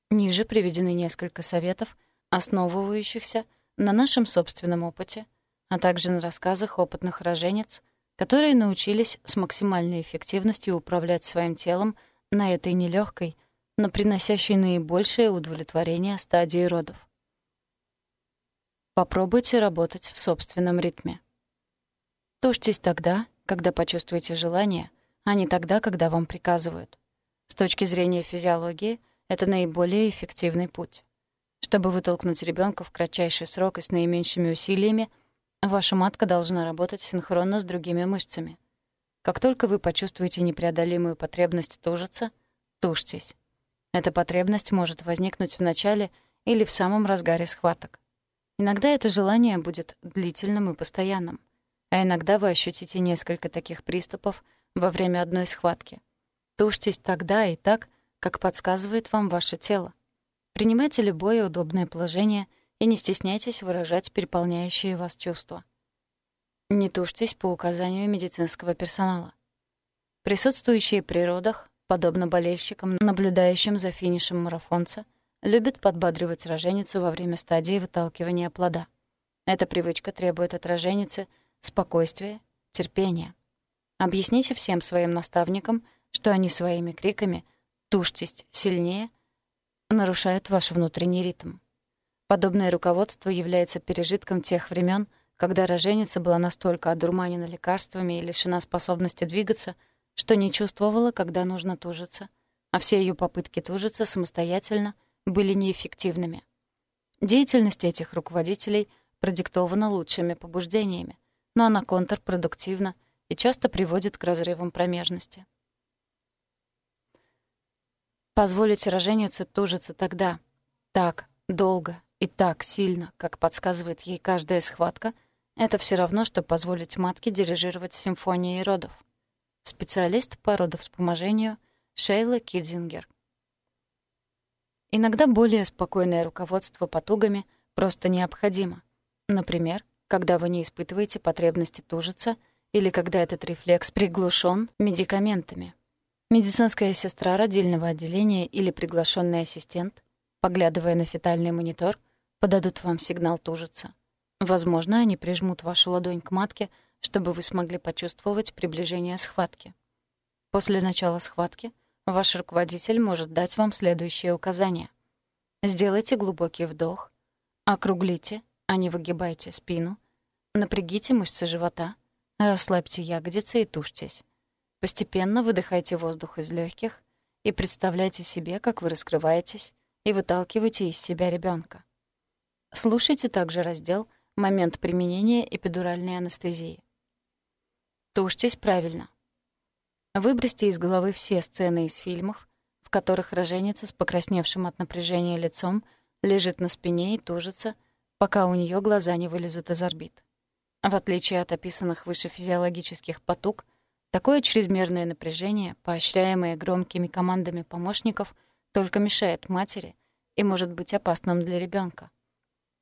Ниже приведены несколько советов, основывающихся на нашем собственном опыте, а также на рассказах опытных роженец, которые научились с максимальной эффективностью управлять своим телом на этой нелегкой, но приносящей наибольшее удовлетворение стадии родов. Попробуйте работать в собственном ритме. Тушьтесь тогда, когда почувствуете желание, а не тогда, когда вам приказывают. С точки зрения физиологии, это наиболее эффективный путь. Чтобы вытолкнуть ребенка в кратчайший срок и с наименьшими усилиями, ваша матка должна работать синхронно с другими мышцами. Как только вы почувствуете непреодолимую потребность тужиться, тушьтесь. Эта потребность может возникнуть в начале или в самом разгаре схваток. Иногда это желание будет длительным и постоянным а иногда вы ощутите несколько таких приступов во время одной схватки. Тушьтесь тогда и так, как подсказывает вам ваше тело. Принимайте любое удобное положение и не стесняйтесь выражать переполняющие вас чувства. Не тушьтесь по указанию медицинского персонала. Присутствующие при родах, подобно болельщикам, наблюдающим за финишем марафонца, любят подбадривать роженицу во время стадии выталкивания плода. Эта привычка требует от роженицы — спокойствие, терпение. Объясните всем своим наставникам, что они своими криками «тушьтесь сильнее» нарушают ваш внутренний ритм. Подобное руководство является пережитком тех времен, когда роженица была настолько одурманена лекарствами и лишена способности двигаться, что не чувствовала, когда нужно тужиться, а все ее попытки тужиться самостоятельно были неэффективными. Деятельность этих руководителей продиктована лучшими побуждениями, но она контрпродуктивна и часто приводит к разрывам промежности. Позволить роженице тужиться тогда, так долго и так сильно, как подсказывает ей каждая схватка, это все равно, что позволить матке дирижировать симфонией родов. Специалист по родовспоможению Шейла Кидзингер. Иногда более спокойное руководство потугами просто необходимо. Например, когда вы не испытываете потребности тужиться или когда этот рефлекс приглушен медикаментами. Медицинская сестра родильного отделения или приглашенный ассистент, поглядывая на фетальный монитор, подадут вам сигнал тужиться. Возможно, они прижмут вашу ладонь к матке, чтобы вы смогли почувствовать приближение схватки. После начала схватки ваш руководитель может дать вам следующие указания. Сделайте глубокий вдох, округлите а не выгибайте спину, напрягите мышцы живота, расслабьте ягодицы и тушьтесь. Постепенно выдыхайте воздух из легких и представляйте себе, как вы раскрываетесь и выталкиваете из себя ребенка. Слушайте также раздел «Момент применения эпидуральной анестезии». Тушьтесь правильно. Выбросьте из головы все сцены из фильмов, в которых роженица с покрасневшим от напряжения лицом лежит на спине и тужится — пока у нее глаза не вылезут из орбит. В отличие от описанных выше физиологических потуг, такое чрезмерное напряжение, поощряемое громкими командами помощников, только мешает матери и может быть опасным для ребенка.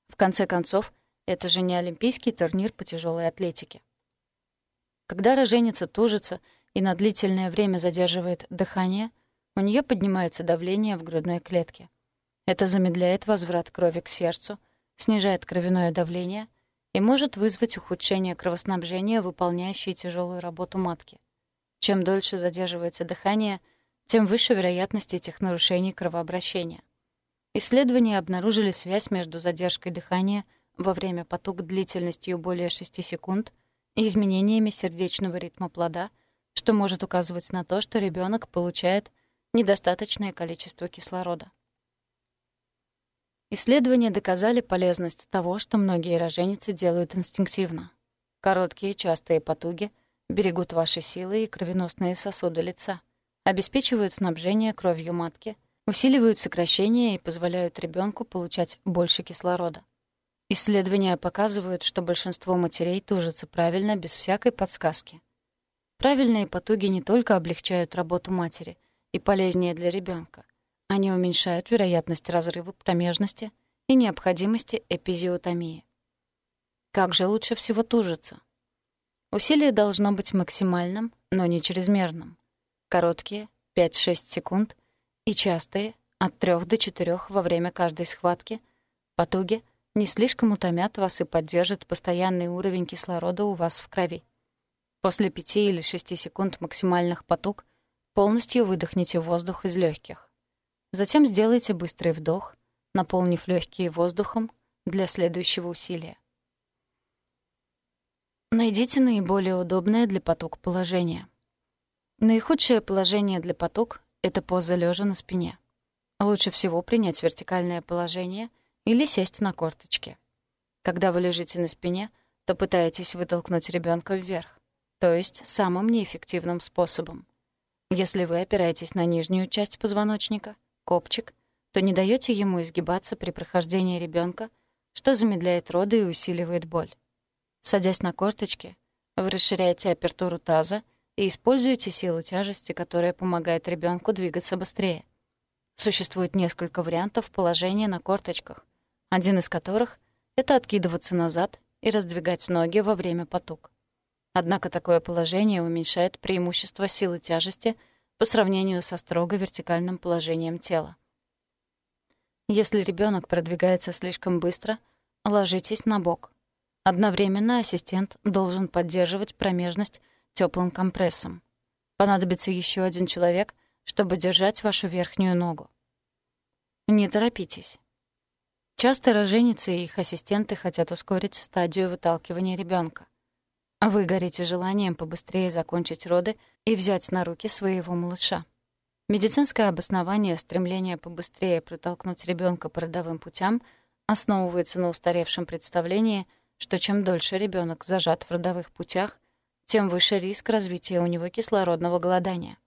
В конце концов, это же не олимпийский турнир по тяжелой атлетике. Когда роженица тужится и на длительное время задерживает дыхание, у нее поднимается давление в грудной клетке. Это замедляет возврат крови к сердцу, снижает кровяное давление и может вызвать ухудшение кровоснабжения, выполняющей тяжелую работу матки. Чем дольше задерживается дыхание, тем выше вероятность этих нарушений кровообращения. Исследования обнаружили связь между задержкой дыхания во время потуг длительностью более 6 секунд и изменениями сердечного ритма плода, что может указывать на то, что ребенок получает недостаточное количество кислорода. Исследования доказали полезность того, что многие роженицы делают инстинктивно. Короткие, частые потуги берегут ваши силы и кровеносные сосуды лица, обеспечивают снабжение кровью матки, усиливают сокращение и позволяют ребенку получать больше кислорода. Исследования показывают, что большинство матерей тужатся правильно, без всякой подсказки. Правильные потуги не только облегчают работу матери и полезнее для ребенка, они уменьшают вероятность разрыва промежности и необходимости эпизиотомии. Как же лучше всего тужиться? Усилие должно быть максимальным, но не чрезмерным. Короткие, 5-6 секунд, и частые, от 3 до 4 во время каждой схватки, потуги — не слишком утомят вас и поддержат постоянный уровень кислорода у вас в крови. После пяти или шести секунд максимальных поток полностью выдохните воздух из легких. Затем сделайте быстрый вдох, наполнив легкие воздухом для следующего усилия. Найдите наиболее удобное для поток положение. Наихудшее положение для поток — это поза лежа на спине. Лучше всего принять вертикальное положение — или сесть на корточки. Когда вы лежите на спине, то пытаетесь вытолкнуть ребенка вверх, то есть самым неэффективным способом. Если вы опираетесь на нижнюю часть позвоночника, копчик, то не даете ему изгибаться при прохождении ребенка, что замедляет роды и усиливает боль. Садясь на корточки, вы расширяете апертуру таза и используете силу тяжести, которая помогает ребенку двигаться быстрее. Существует несколько вариантов положения на корточках, один из которых — это откидываться назад и раздвигать ноги во время потуг. Однако такое положение уменьшает преимущество силы тяжести по сравнению со строго вертикальным положением тела. Если ребенок продвигается слишком быстро, ложитесь на бок. Одновременно ассистент должен поддерживать промежность теплым компрессом. Понадобится еще один человек, чтобы держать вашу верхнюю ногу. Не торопитесь. Часто роженицы и их ассистенты хотят ускорить стадию выталкивания ребенка. Вы горите желанием побыстрее закончить роды и взять на руки своего малыша. Медицинское обоснование стремления побыстрее протолкнуть ребенка по родовым путям основывается на устаревшем представлении, что чем дольше ребенок зажат в родовых путях, тем выше риск развития у него кислородного голодания.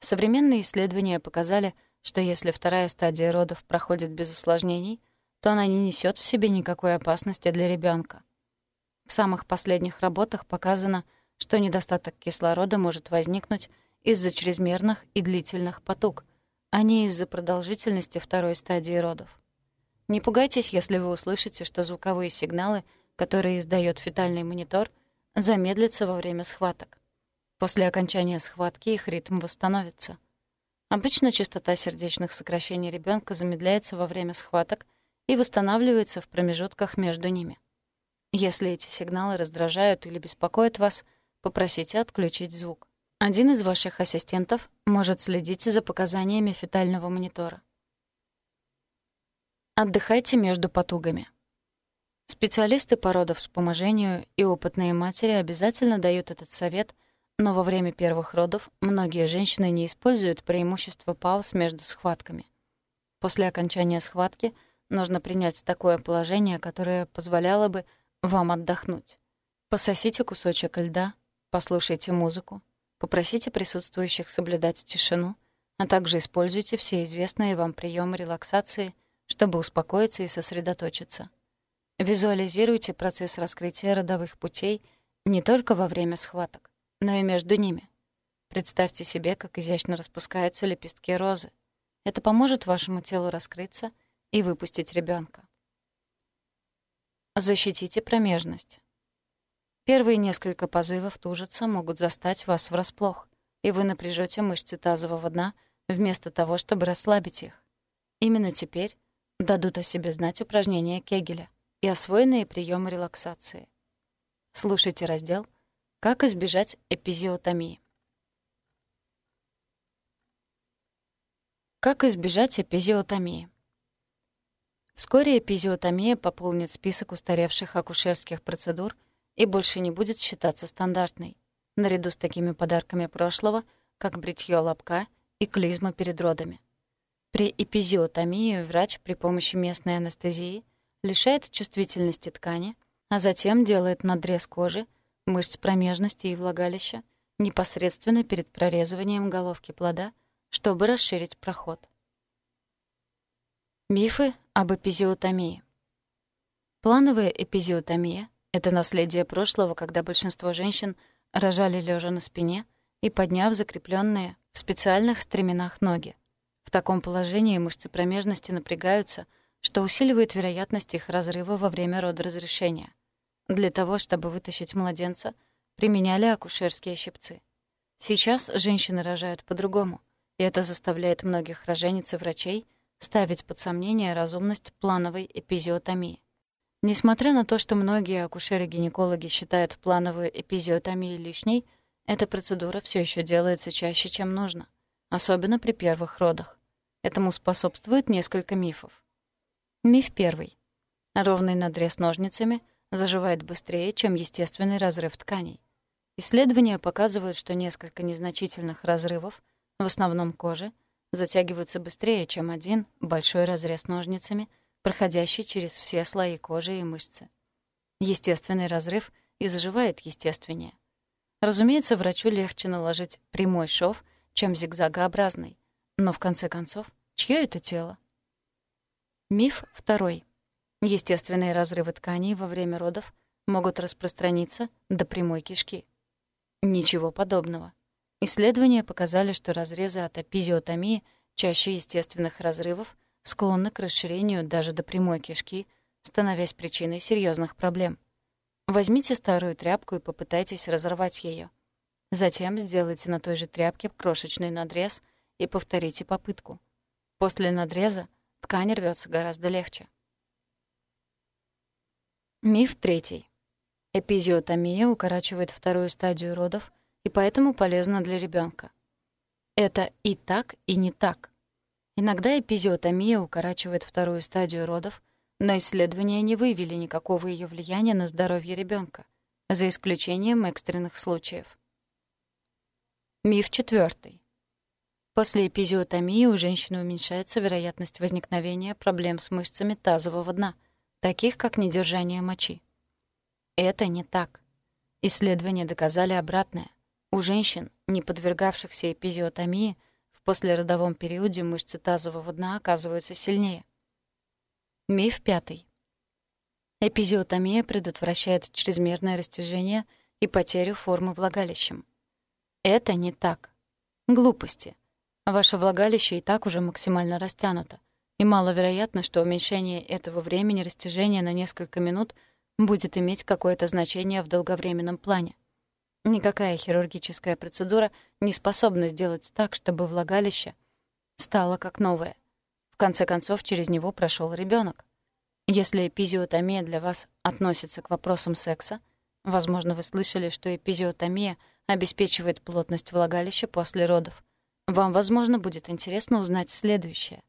Современные исследования показали, что если вторая стадия родов проходит без осложнений — то она не несет в себе никакой опасности для ребенка. В самых последних работах показано, что недостаток кислорода может возникнуть из-за чрезмерных и длительных потуг, а не из-за продолжительности второй стадии родов. Не пугайтесь, если вы услышите, что звуковые сигналы, которые издает фетальный монитор, замедлятся во время схваток. После окончания схватки их ритм восстановится. Обычно частота сердечных сокращений ребенка замедляется во время схваток и восстанавливается в промежутках между ними. Если эти сигналы раздражают или беспокоят вас, попросите отключить звук. Один из ваших ассистентов может следить за показаниями фетального монитора. Отдыхайте между потугами. Специалисты по родовспоможению и опытные матери обязательно дают этот совет, но во время первых родов многие женщины не используют преимущество пауз между схватками. После окончания схватки — Нужно принять такое положение, которое позволяло бы вам отдохнуть. Пососите кусочек льда, послушайте музыку, попросите присутствующих соблюдать тишину, а также используйте все известные вам приемы релаксации, чтобы успокоиться и сосредоточиться. Визуализируйте процесс раскрытия родовых путей не только во время схваток, но и между ними. Представьте себе, как изящно распускаются лепестки розы. Это поможет вашему телу раскрыться — и выпустить ребенка. Защитите промежность. Первые несколько позывов тужица могут застать вас врасплох, и вы напряжете мышцы тазового дна вместо того, чтобы расслабить их. Именно теперь дадут о себе знать упражнения Кегеля и освоенные приемы релаксации. Слушайте раздел «Как избежать эпизиотомии». Как избежать эпизиотомии? Вскоре эпизиотомия пополнит список устаревших акушерских процедур и больше не будет считаться стандартной, наряду с такими подарками прошлого, как бритье лобка и клизма перед родами. При эпизиотомии врач при помощи местной анестезии лишает чувствительности ткани, а затем делает надрез кожи, мышц промежности и влагалища непосредственно перед прорезыванием головки плода, чтобы расширить проход. Мифы об эпизиотомии. Плановая эпизиотомия — это наследие прошлого, когда большинство женщин рожали лежа на спине и подняв закрепленные в специальных стременах ноги. В таком положении мышцы промежности напрягаются, что усиливает вероятность их разрыва во время родоразрешения. Для того, чтобы вытащить младенца, применяли акушерские щипцы. Сейчас женщины рожают по-другому, и это заставляет многих рожениц и врачей ставить под сомнение разумность плановой эпизиотомии. Несмотря на то, что многие акушеры-гинекологи считают плановую эпизиотомию лишней, эта процедура все еще делается чаще, чем нужно, особенно при первых родах. Этому способствует несколько мифов. Миф первый. Ровный надрез ножницами заживает быстрее, чем естественный разрыв тканей. Исследования показывают, что несколько незначительных разрывов, в основном кожи, затягиваются быстрее, чем один большой разрез ножницами — проходящий через все слои кожи и мышцы. Естественный разрыв и заживает естественнее. Разумеется, врачу легче наложить прямой шов, чем зигзагообразный. Но в конце концов, чье это тело? Миф второй. Естественные разрывы тканей во время родов могут распространиться до прямой кишки. Ничего подобного. Исследования показали, что разрезы от эпизиотомии чаще естественных разрывов склонны к расширению даже до прямой кишки, становясь причиной серьезных проблем. Возьмите старую тряпку и попытайтесь разорвать ее. Затем сделайте на той же тряпке крошечный надрез и повторите попытку. После надреза ткань рвется гораздо легче. Миф третий. Эпизиотомия укорачивает вторую стадию родов и поэтому полезна для ребенка. Это и так, и не так. Иногда эпизиотомия укорачивает вторую стадию родов, но исследования не выявили никакого ее влияния на здоровье ребенка, за исключением экстренных случаев. Миф четвертый. После эпизиотомии у женщины уменьшается вероятность возникновения проблем с мышцами тазового дна, таких как недержание мочи. Это не так. Исследования доказали обратное. У женщин, не подвергавшихся эпизиотомии, послеродовом периоде мышцы тазового дна оказываются сильнее. Миф пятый. Эпизиотомия предотвращает чрезмерное растяжение и потерю формы влагалищем. Это не так. Глупости. Ваше влагалище и так уже максимально растянуто, и маловероятно, что уменьшение этого времени растяжения на несколько минут будет иметь какое-то значение в долговременном плане. Никакая хирургическая процедура не способна сделать так, чтобы влагалище стало как новое. В конце концов, через него прошел ребенок. Если эпизиотомия для вас относится к вопросам секса, возможно, вы слышали, что эпизиотомия обеспечивает плотность влагалища после родов. Вам, возможно, будет интересно узнать следующее.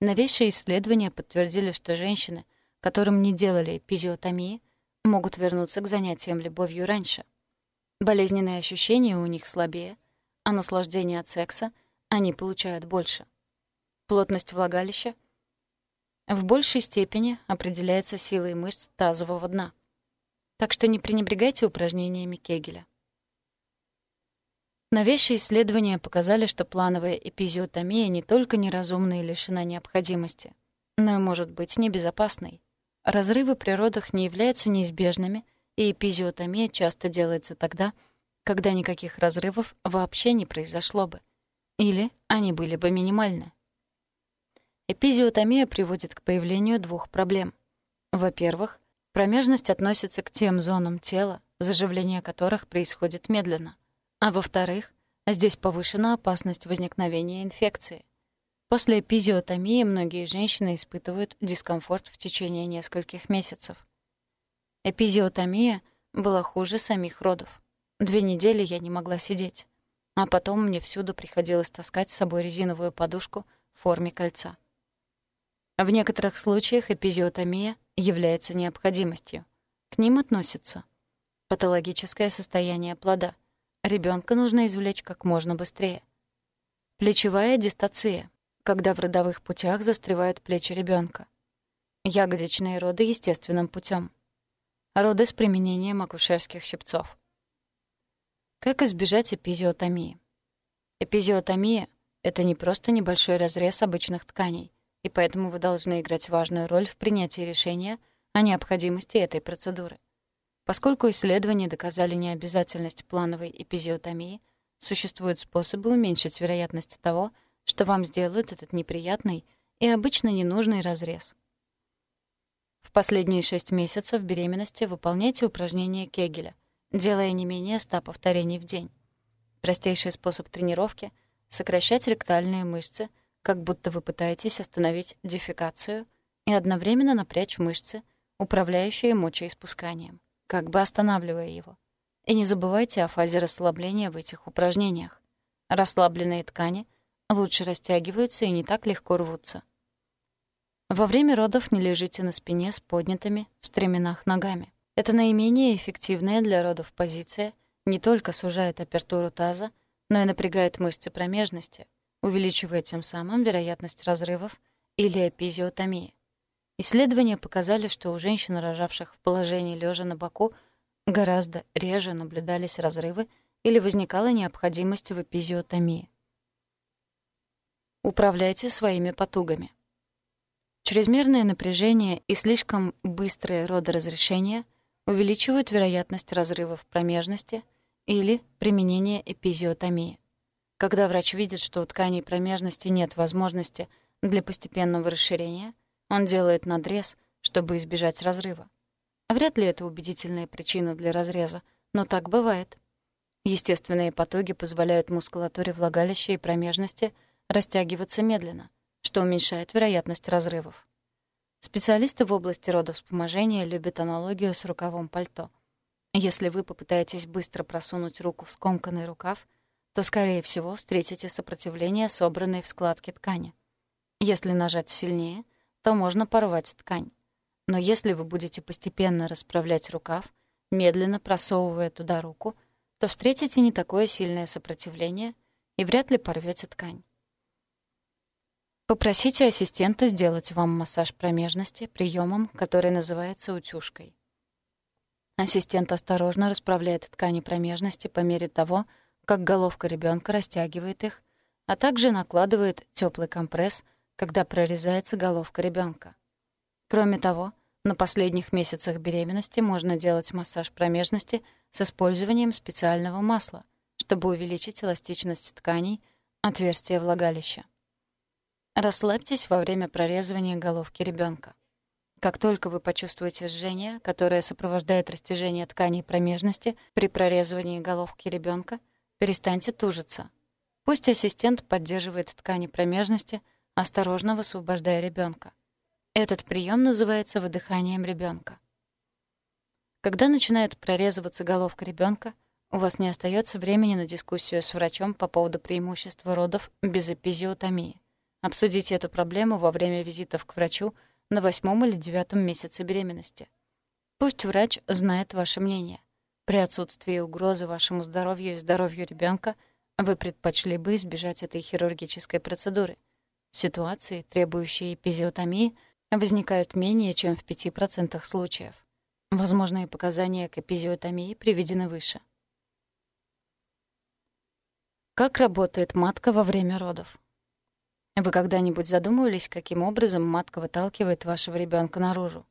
Новейшие исследования подтвердили, что женщины, которым не делали эпизиотомии, могут вернуться к занятиям любовью раньше. Болезненные ощущения у них слабее, а наслаждение от секса они получают больше. Плотность влагалища в большей степени определяется силой мышц тазового дна. Так что не пренебрегайте упражнениями Кегеля. Новейшие исследования показали, что плановая эпизиотомия не только неразумна и лишена необходимости, но и может быть небезопасной. Разрывы при родах не являются неизбежными — и эпизиотомия часто делается тогда, когда никаких разрывов вообще не произошло бы. Или они были бы минимальны. Эпизиотомия приводит к появлению двух проблем. Во-первых, промежность относится к тем зонам тела, заживление которых происходит медленно. А во-вторых, здесь повышена опасность возникновения инфекции. После эпизиотомии многие женщины испытывают дискомфорт в течение нескольких месяцев. Эпизиотомия была хуже самих родов. Две недели я не могла сидеть. А потом мне всюду приходилось таскать с собой резиновую подушку в форме кольца. В некоторых случаях эпизиотомия является необходимостью. К ним относятся патологическое состояние плода. Ребенка нужно извлечь как можно быстрее. Плечевая дистация, когда в родовых путях застревают плечи ребенка. Ягодичные роды естественным путем. Роды с применением акушерских щипцов. Как избежать эпизиотомии? Эпизиотомия — это не просто небольшой разрез обычных тканей, и поэтому вы должны играть важную роль в принятии решения о необходимости этой процедуры. Поскольку исследования доказали необязательность плановой эпизиотомии, существуют способы уменьшить вероятность того, что вам сделают этот неприятный и обычно ненужный разрез. Последние шесть месяцев беременности выполняйте упражнения Кегеля, делая не менее 100 повторений в день. Простейший способ тренировки — сокращать ректальные мышцы, как будто вы пытаетесь остановить дефекацию, и одновременно напрячь мышцы, управляющие мочеиспусканием, как бы останавливая его. И не забывайте о фазе расслабления в этих упражнениях. Расслабленные ткани лучше растягиваются и не так легко рвутся. Во время родов не лежите на спине с поднятыми в стременах ногами. Это наименее эффективная для родов позиция, не только сужает апертуру таза, но и напрягает мышцы промежности, увеличивая тем самым вероятность разрывов или эпизиотомии. Исследования показали, что у женщин, рожавших в положении лежа на боку, гораздо реже наблюдались разрывы или возникала необходимость в эпизиотомии. Управляйте своими потугами. Чрезмерное напряжение и слишком быстрое родоразрешение увеличивают вероятность разрывов промежности или применения эпизиотомии. Когда врач видит, что у тканей промежности нет возможности для постепенного расширения, он делает надрез, чтобы избежать разрыва. Вряд ли это убедительная причина для разреза, но так бывает. Естественные потуги позволяют мускулатуре влагалища и промежности растягиваться медленно, что уменьшает вероятность разрывов. Специалисты в области родовспоможения любят аналогию с рукавом пальто. Если вы попытаетесь быстро просунуть руку в скомканный рукав, то, скорее всего, встретите сопротивление собранной в складке ткани. Если нажать сильнее, то можно порвать ткань. Но если вы будете постепенно расправлять рукав, медленно просовывая туда руку, то встретите не такое сильное сопротивление и вряд ли порвете ткань. Попросите ассистента сделать вам массаж промежности приемом, который называется утюжкой. Ассистент осторожно расправляет ткани промежности по мере того, как головка ребенка растягивает их, а также накладывает теплый компресс, когда прорезается головка ребенка. Кроме того, на последних месяцах беременности можно делать массаж промежности с использованием специального масла, чтобы увеличить эластичность тканей отверстия влагалища. Расслабьтесь во время прорезывания головки ребенка. Как только вы почувствуете жжение, которое сопровождает растяжение тканей промежности при прорезывании головки ребенка, перестаньте тужиться. Пусть ассистент поддерживает ткани промежности, осторожно высвобождая ребенка. Этот прием называется выдыханием ребенка. Когда начинает прорезываться головка ребенка, у вас не остается времени на дискуссию с врачом по поводу преимущества родов без эпизиотомии. Обсудите эту проблему во время визитов к врачу на восьмом или девятом месяце беременности. Пусть врач знает ваше мнение. При отсутствии угрозы вашему здоровью и здоровью ребенка вы предпочли бы избежать этой хирургической процедуры. Ситуации, требующие эпизиотомии, возникают менее чем в 5% случаев. Возможные показания к эпизиотомии приведены выше. Как работает матка во время родов? Вы когда-нибудь задумывались, каким образом матка выталкивает вашего ребенка наружу?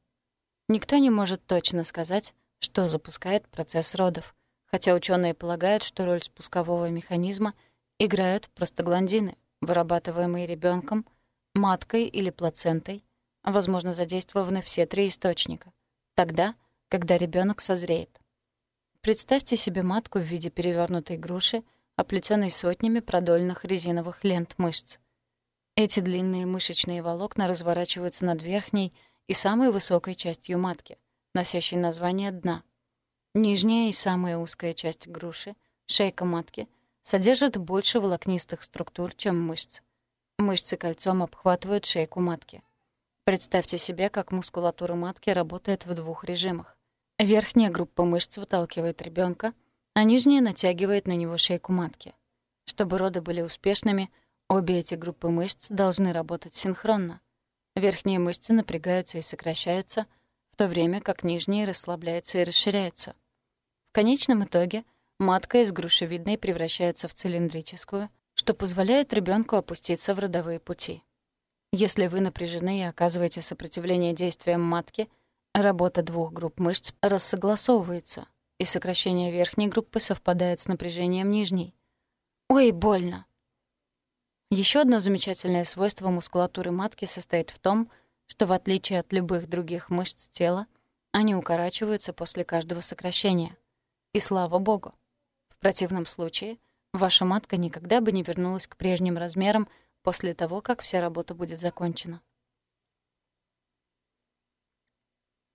Никто не может точно сказать, что запускает процесс родов, хотя ученые полагают, что роль спускового механизма играют простагландины, вырабатываемые ребенком, маткой или плацентой, возможно, задействованы все три источника, тогда, когда ребенок созреет. Представьте себе матку в виде перевернутой груши, оплетенной сотнями продольных резиновых лент мышц. Эти длинные мышечные волокна разворачиваются над верхней и самой высокой частью матки, носящей название дна. Нижняя и самая узкая часть груши, шейка матки, содержит больше волокнистых структур, чем мышц. Мышцы кольцом обхватывают шейку матки. Представьте себе, как мускулатура матки работает в двух режимах. Верхняя группа мышц выталкивает ребенка, а нижняя натягивает на него шейку матки. Чтобы роды были успешными — Обе эти группы мышц должны работать синхронно. Верхние мышцы напрягаются и сокращаются, в то время как нижние расслабляются и расширяются. В конечном итоге матка из грушевидной превращается в цилиндрическую, что позволяет ребенку опуститься в родовые пути. Если вы напряжены и оказываете сопротивление действиям матки, работа двух групп мышц рассогласовывается, и сокращение верхней группы совпадает с напряжением нижней. Ой, больно. Еще одно замечательное свойство мускулатуры матки состоит в том, что в отличие от любых других мышц тела, они укорачиваются после каждого сокращения. И слава богу. В противном случае ваша матка никогда бы не вернулась к прежним размерам после того, как вся работа будет закончена.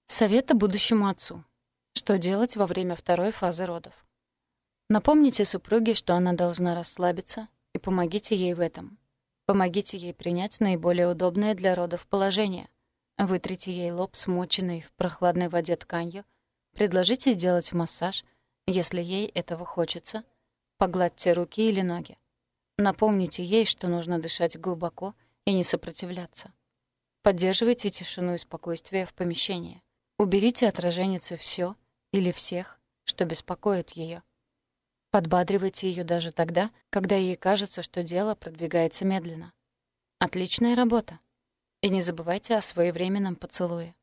Советы будущему отцу. Что делать во время второй фазы родов? Напомните супруге, что она должна расслабиться, и помогите ей в этом. Помогите ей принять наиболее удобное для родов положение. Вытрите ей лоб смоченной в прохладной воде тканью, предложите сделать массаж, если ей этого хочется, погладьте руки или ноги. Напомните ей, что нужно дышать глубоко и не сопротивляться. Поддерживайте тишину и спокойствие в помещении. Уберите от роженицы всё или всех, что беспокоит её. Подбадривайте её даже тогда, когда ей кажется, что дело продвигается медленно. Отличная работа. И не забывайте о своевременном поцелуе.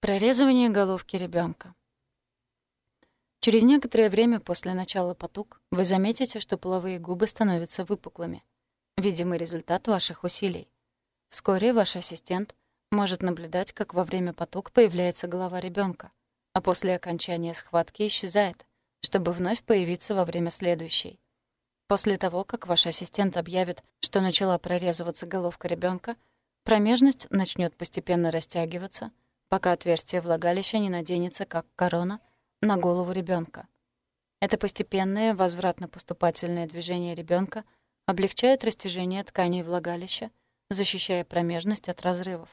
Прорезывание головки ребёнка. Через некоторое время после начала потуг вы заметите, что половые губы становятся выпуклыми. Видимый результат ваших усилий. Вскоре ваш ассистент может наблюдать, как во время потуг появляется голова ребенка, а после окончания схватки исчезает, чтобы вновь появиться во время следующей. После того, как ваш ассистент объявит, что начала прорезываться головка ребенка, промежность начнет постепенно растягиваться, пока отверстие влагалища не наденется, как корона — на голову ребенка. Это постепенное возвратно-поступательное движение ребенка облегчает растяжение тканей влагалища, защищая промежность от разрывов.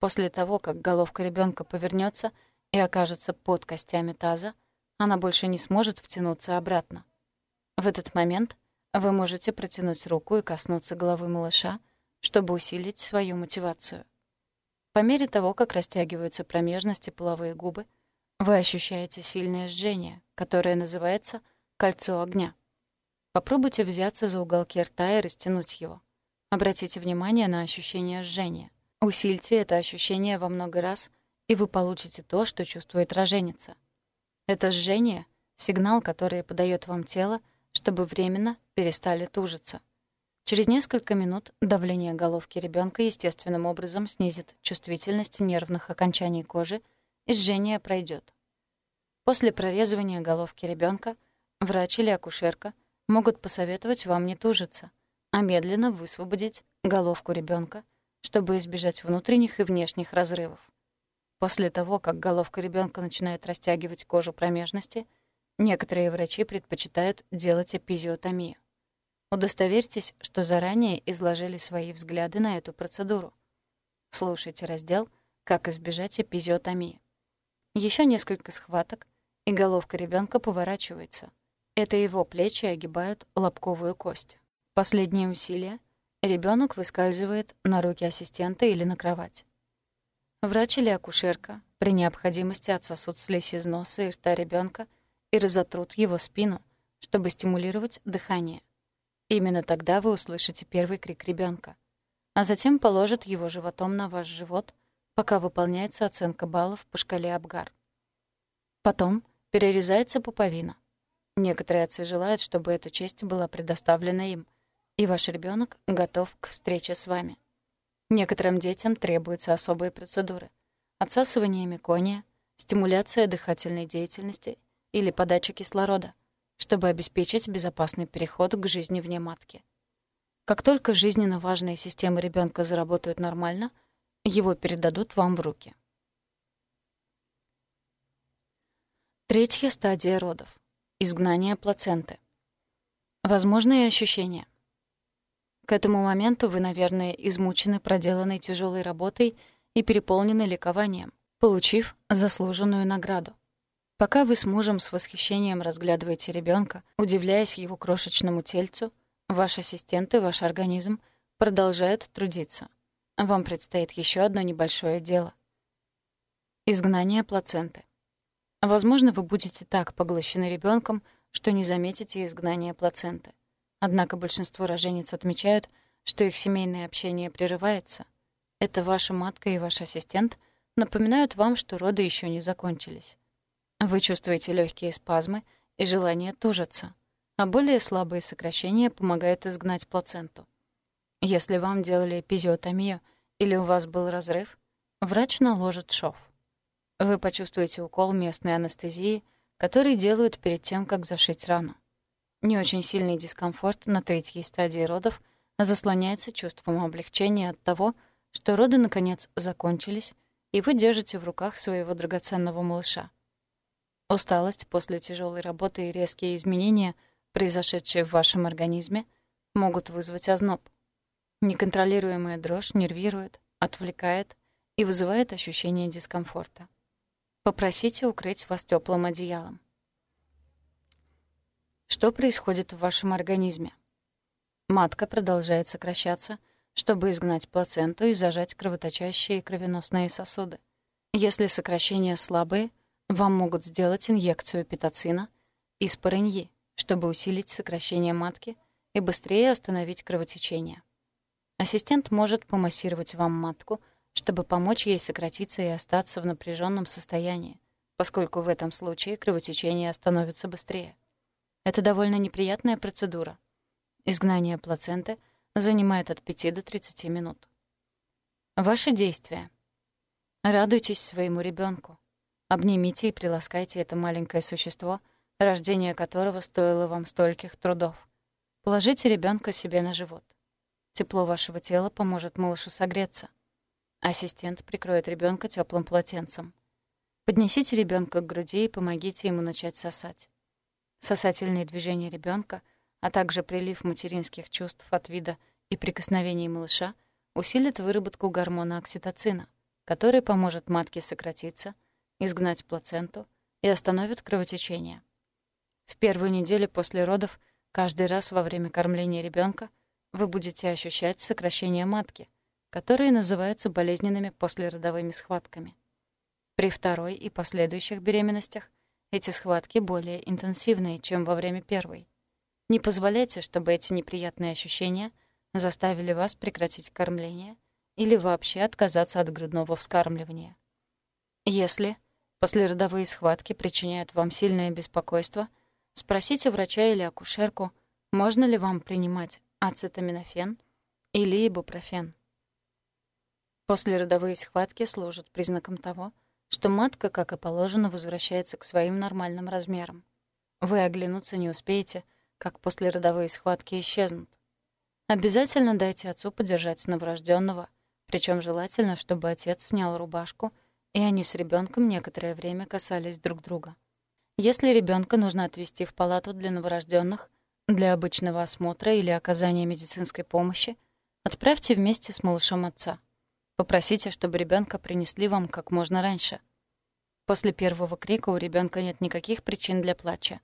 После того, как головка ребенка повернется и окажется под костями таза, она больше не сможет втянуться обратно. В этот момент вы можете протянуть руку и коснуться головы малыша, чтобы усилить свою мотивацию. По мере того, как растягиваются промежности половые губы, вы ощущаете сильное жжение, которое называется «кольцо огня». Попробуйте взяться за уголки рта и растянуть его. Обратите внимание на ощущение жжения. Усильте это ощущение во много раз, и вы получите то, что чувствует роженица. Это жжение — сигнал, который подает вам тело, чтобы временно перестали тужиться. Через несколько минут давление головки ребенка естественным образом снизит чувствительность нервных окончаний кожи и жжение пройдет. После прорезывания головки ребенка врач или акушерка могут посоветовать вам не тужиться, а медленно высвободить головку ребенка, чтобы избежать внутренних и внешних разрывов. После того, как головка ребенка начинает растягивать кожу промежности, некоторые врачи предпочитают делать эпизиотомию. Удостоверьтесь, что заранее изложили свои взгляды на эту процедуру. Слушайте раздел «Как избежать эпизиотомии». Еще несколько схваток, и головка ребенка поворачивается. Это его плечи огибают лобковую кость. Последнее усилие — ребенок выскальзывает на руки ассистента или на кровать. Врач или акушерка при необходимости отсосут слизь из носа и рта ребенка и разотрут его спину, чтобы стимулировать дыхание. Именно тогда вы услышите первый крик ребенка, а затем положат его животом на ваш живот — пока выполняется оценка баллов по шкале Абгар. Потом перерезается пуповина. Некоторые отцы желают, чтобы эта честь была предоставлена им, и ваш ребенок готов к встрече с вами. Некоторым детям требуются особые процедуры. Отсасывание мекония, стимуляция дыхательной деятельности или подача кислорода, чтобы обеспечить безопасный переход к жизни вне матки. Как только жизненно важные системы ребенка заработают нормально — его передадут вам в руки. Третья стадия родов. Изгнание плаценты. Возможные ощущения. К этому моменту вы, наверное, измучены проделанной тяжелой работой и переполнены ликованием, получив заслуженную награду. Пока вы с мужем с восхищением разглядываете ребенка, удивляясь его крошечному тельцу, ваш ассистент и ваш организм продолжают трудиться. Вам предстоит еще одно небольшое дело. Изгнание плаценты. Возможно, вы будете так поглощены ребенком, что не заметите изгнание плаценты. Однако большинство рожениц отмечают, что их семейное общение прерывается. Это ваша матка и ваш ассистент напоминают вам, что роды еще не закончились. Вы чувствуете легкие спазмы и желание тужиться, а более слабые сокращения помогают изгнать плаценту. Если вам делали эпизиотомию или у вас был разрыв, врач наложит шов. Вы почувствуете укол местной анестезии, который делают перед тем, как зашить рану. Не очень сильный дискомфорт на третьей стадии родов заслоняется чувством облегчения от того, что роды, наконец, закончились, и вы держите в руках своего драгоценного малыша. Усталость после тяжелой работы и резкие изменения, произошедшие в вашем организме, могут вызвать озноб. Неконтролируемая дрожь нервирует, отвлекает и вызывает ощущение дискомфорта. Попросите укрыть вас теплым одеялом. Что происходит в вашем организме? Матка продолжает сокращаться, чтобы изгнать плаценту и зажать кровоточащие кровеносные сосуды. Если сокращения слабые, вам могут сделать инъекцию питоцина и спорыньи, чтобы усилить сокращение матки и быстрее остановить кровотечение. Ассистент может помассировать вам матку, чтобы помочь ей сократиться и остаться в напряженном состоянии, поскольку в этом случае кровотечение остановится быстрее. Это довольно неприятная процедура. Изгнание плаценты занимает от 5 до 30 минут. Ваши действия. Радуйтесь своему ребенку. Обнимите и приласкайте это маленькое существо, рождение которого стоило вам стольких трудов. Положите ребенка себе на живот. Тепло вашего тела поможет малышу согреться. Ассистент прикроет ребенка теплым полотенцем. Поднесите ребенка к груди и помогите ему начать сосать. Сосательные движения ребенка, а также прилив материнских чувств от вида и прикосновений малыша усилят выработку гормона окситоцина, который поможет матке сократиться — изгнать плаценту и остановит кровотечение. В первую неделю после родов каждый раз во время кормления ребенка вы будете ощущать сокращение матки, которые называются болезненными послеродовыми схватками. При второй и последующих беременностях эти схватки более интенсивные, чем во время первой. Не позволяйте, чтобы эти неприятные ощущения заставили вас прекратить кормление или вообще отказаться от грудного вскармливания. Если послеродовые схватки причиняют вам сильное беспокойство, спросите врача или акушерку, можно ли вам принимать ацетаминофен или ибупрофен. Послеродовые схватки служат признаком того, что матка, как и положено, возвращается к своим нормальным размерам. Вы оглянуться не успеете, как послеродовые схватки исчезнут. Обязательно дайте отцу подержать новорожденного, причем желательно, чтобы отец снял рубашку — и они с ребенком некоторое время касались друг друга. Если ребенка нужно отвезти в палату для новорожденных для обычного осмотра или оказания медицинской помощи, отправьте вместе с малышом отца. Попросите, чтобы ребенка принесли вам как можно раньше. После первого крика у ребенка нет никаких причин для плача.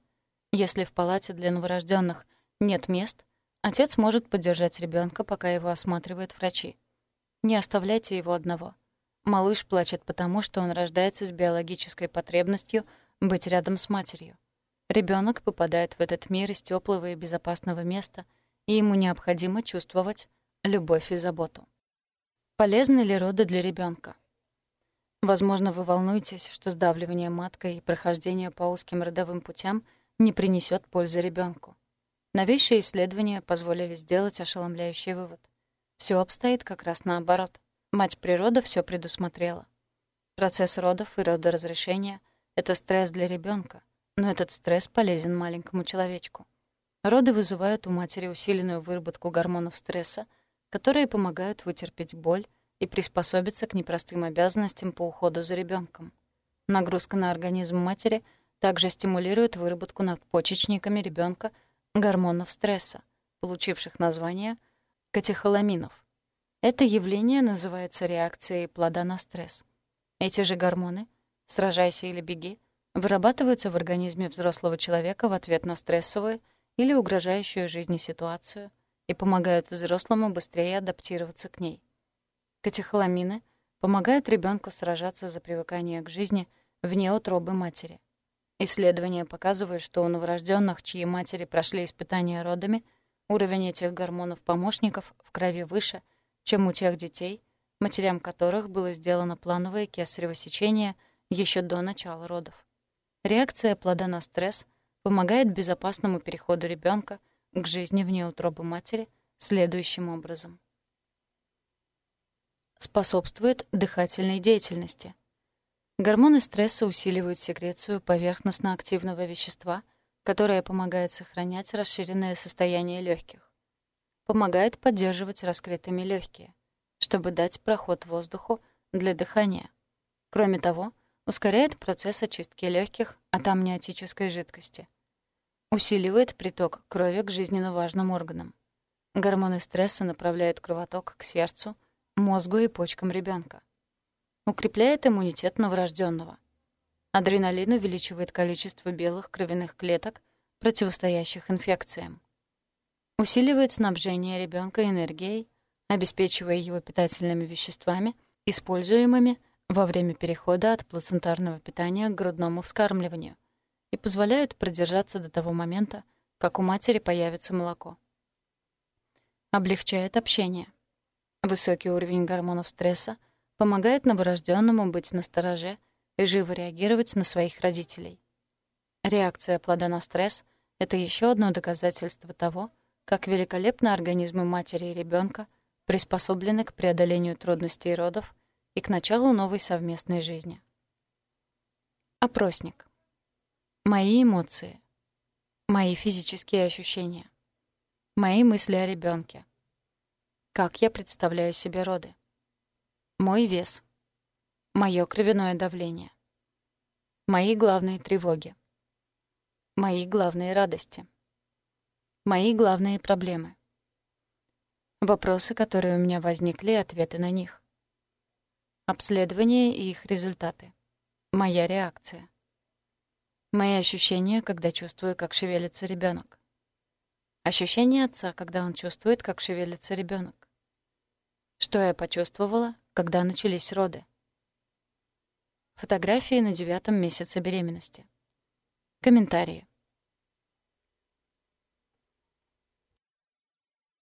Если в палате для новорожденных нет мест, отец может поддержать ребенка, пока его осматривают врачи. Не оставляйте его одного. Малыш плачет потому, что он рождается с биологической потребностью быть рядом с матерью. Ребенок попадает в этот мир из теплого и безопасного места, и ему необходимо чувствовать любовь и заботу. Полезны ли роды для ребенка? Возможно, вы волнуетесь, что сдавливание маткой и прохождение по узким родовым путям не принесет пользы ребенку. Новейшие исследования позволили сделать ошеломляющий вывод. Все обстоит как раз наоборот. Мать природа все предусмотрела. Процесс родов и родоразрешения — это стресс для ребенка, но этот стресс полезен маленькому человечку. Роды вызывают у матери усиленную выработку гормонов стресса, которые помогают вытерпеть боль и приспособиться к непростым обязанностям по уходу за ребенком. Нагрузка на организм матери также стимулирует выработку надпочечниками ребенка гормонов стресса, получивших название катехоламинов. Это явление называется реакцией плода на стресс. Эти же гормоны, сражайся или беги, вырабатываются в организме взрослого человека в ответ на стрессовую или угрожающую жизни ситуацию и помогают взрослому быстрее адаптироваться к ней. Катехоламины помогают ребенку сражаться за привыкание к жизни вне утробы матери. Исследования показывают, что у новорожденных, чьи матери прошли испытания родами, уровень этих гормонов-помощников в крови выше — чем у тех детей, матерям которых было сделано плановое кесарево сечение еще до начала родов. Реакция плода на стресс помогает безопасному переходу ребенка к жизни вне утробы матери следующим образом. Способствует дыхательной деятельности. Гормоны стресса усиливают секрецию поверхностно-активного вещества, которое помогает сохранять расширенное состояние легких. Помогает поддерживать раскрытыми легкие, чтобы дать проход воздуху для дыхания. Кроме того, ускоряет процесс очистки легких от амниотической жидкости. Усиливает приток крови к жизненно важным органам. Гормоны стресса направляют кровоток к сердцу, мозгу и почкам ребенка. Укрепляет иммунитет новорожденного. Адреналин увеличивает количество белых кровяных клеток, противостоящих инфекциям. Усиливает снабжение ребенка энергией, обеспечивая его питательными веществами, используемыми во время перехода от плацентарного питания к грудному вскармливанию и позволяют продержаться до того момента, как у матери появится молоко. Облегчает общение. Высокий уровень гормонов стресса помогает новорожденному быть настороже и живо реагировать на своих родителей. Реакция плода на стресс — это еще одно доказательство того, как великолепно организмы матери и ребенка приспособлены к преодолению трудностей родов и к началу новой совместной жизни. Опросник. Мои эмоции. Мои физические ощущения. Мои мысли о ребенке. Как я представляю себе роды. Мой вес. Мое кровяное давление. Мои главные тревоги. Мои главные радости. Мои главные проблемы. Вопросы, которые у меня возникли, ответы на них. Обследование и их результаты. Моя реакция. Мои ощущения, когда чувствую, как шевелится ребенок. Ощущение отца, когда он чувствует, как шевелится ребенок. Что я почувствовала, когда начались роды? Фотографии на девятом месяце беременности. Комментарии.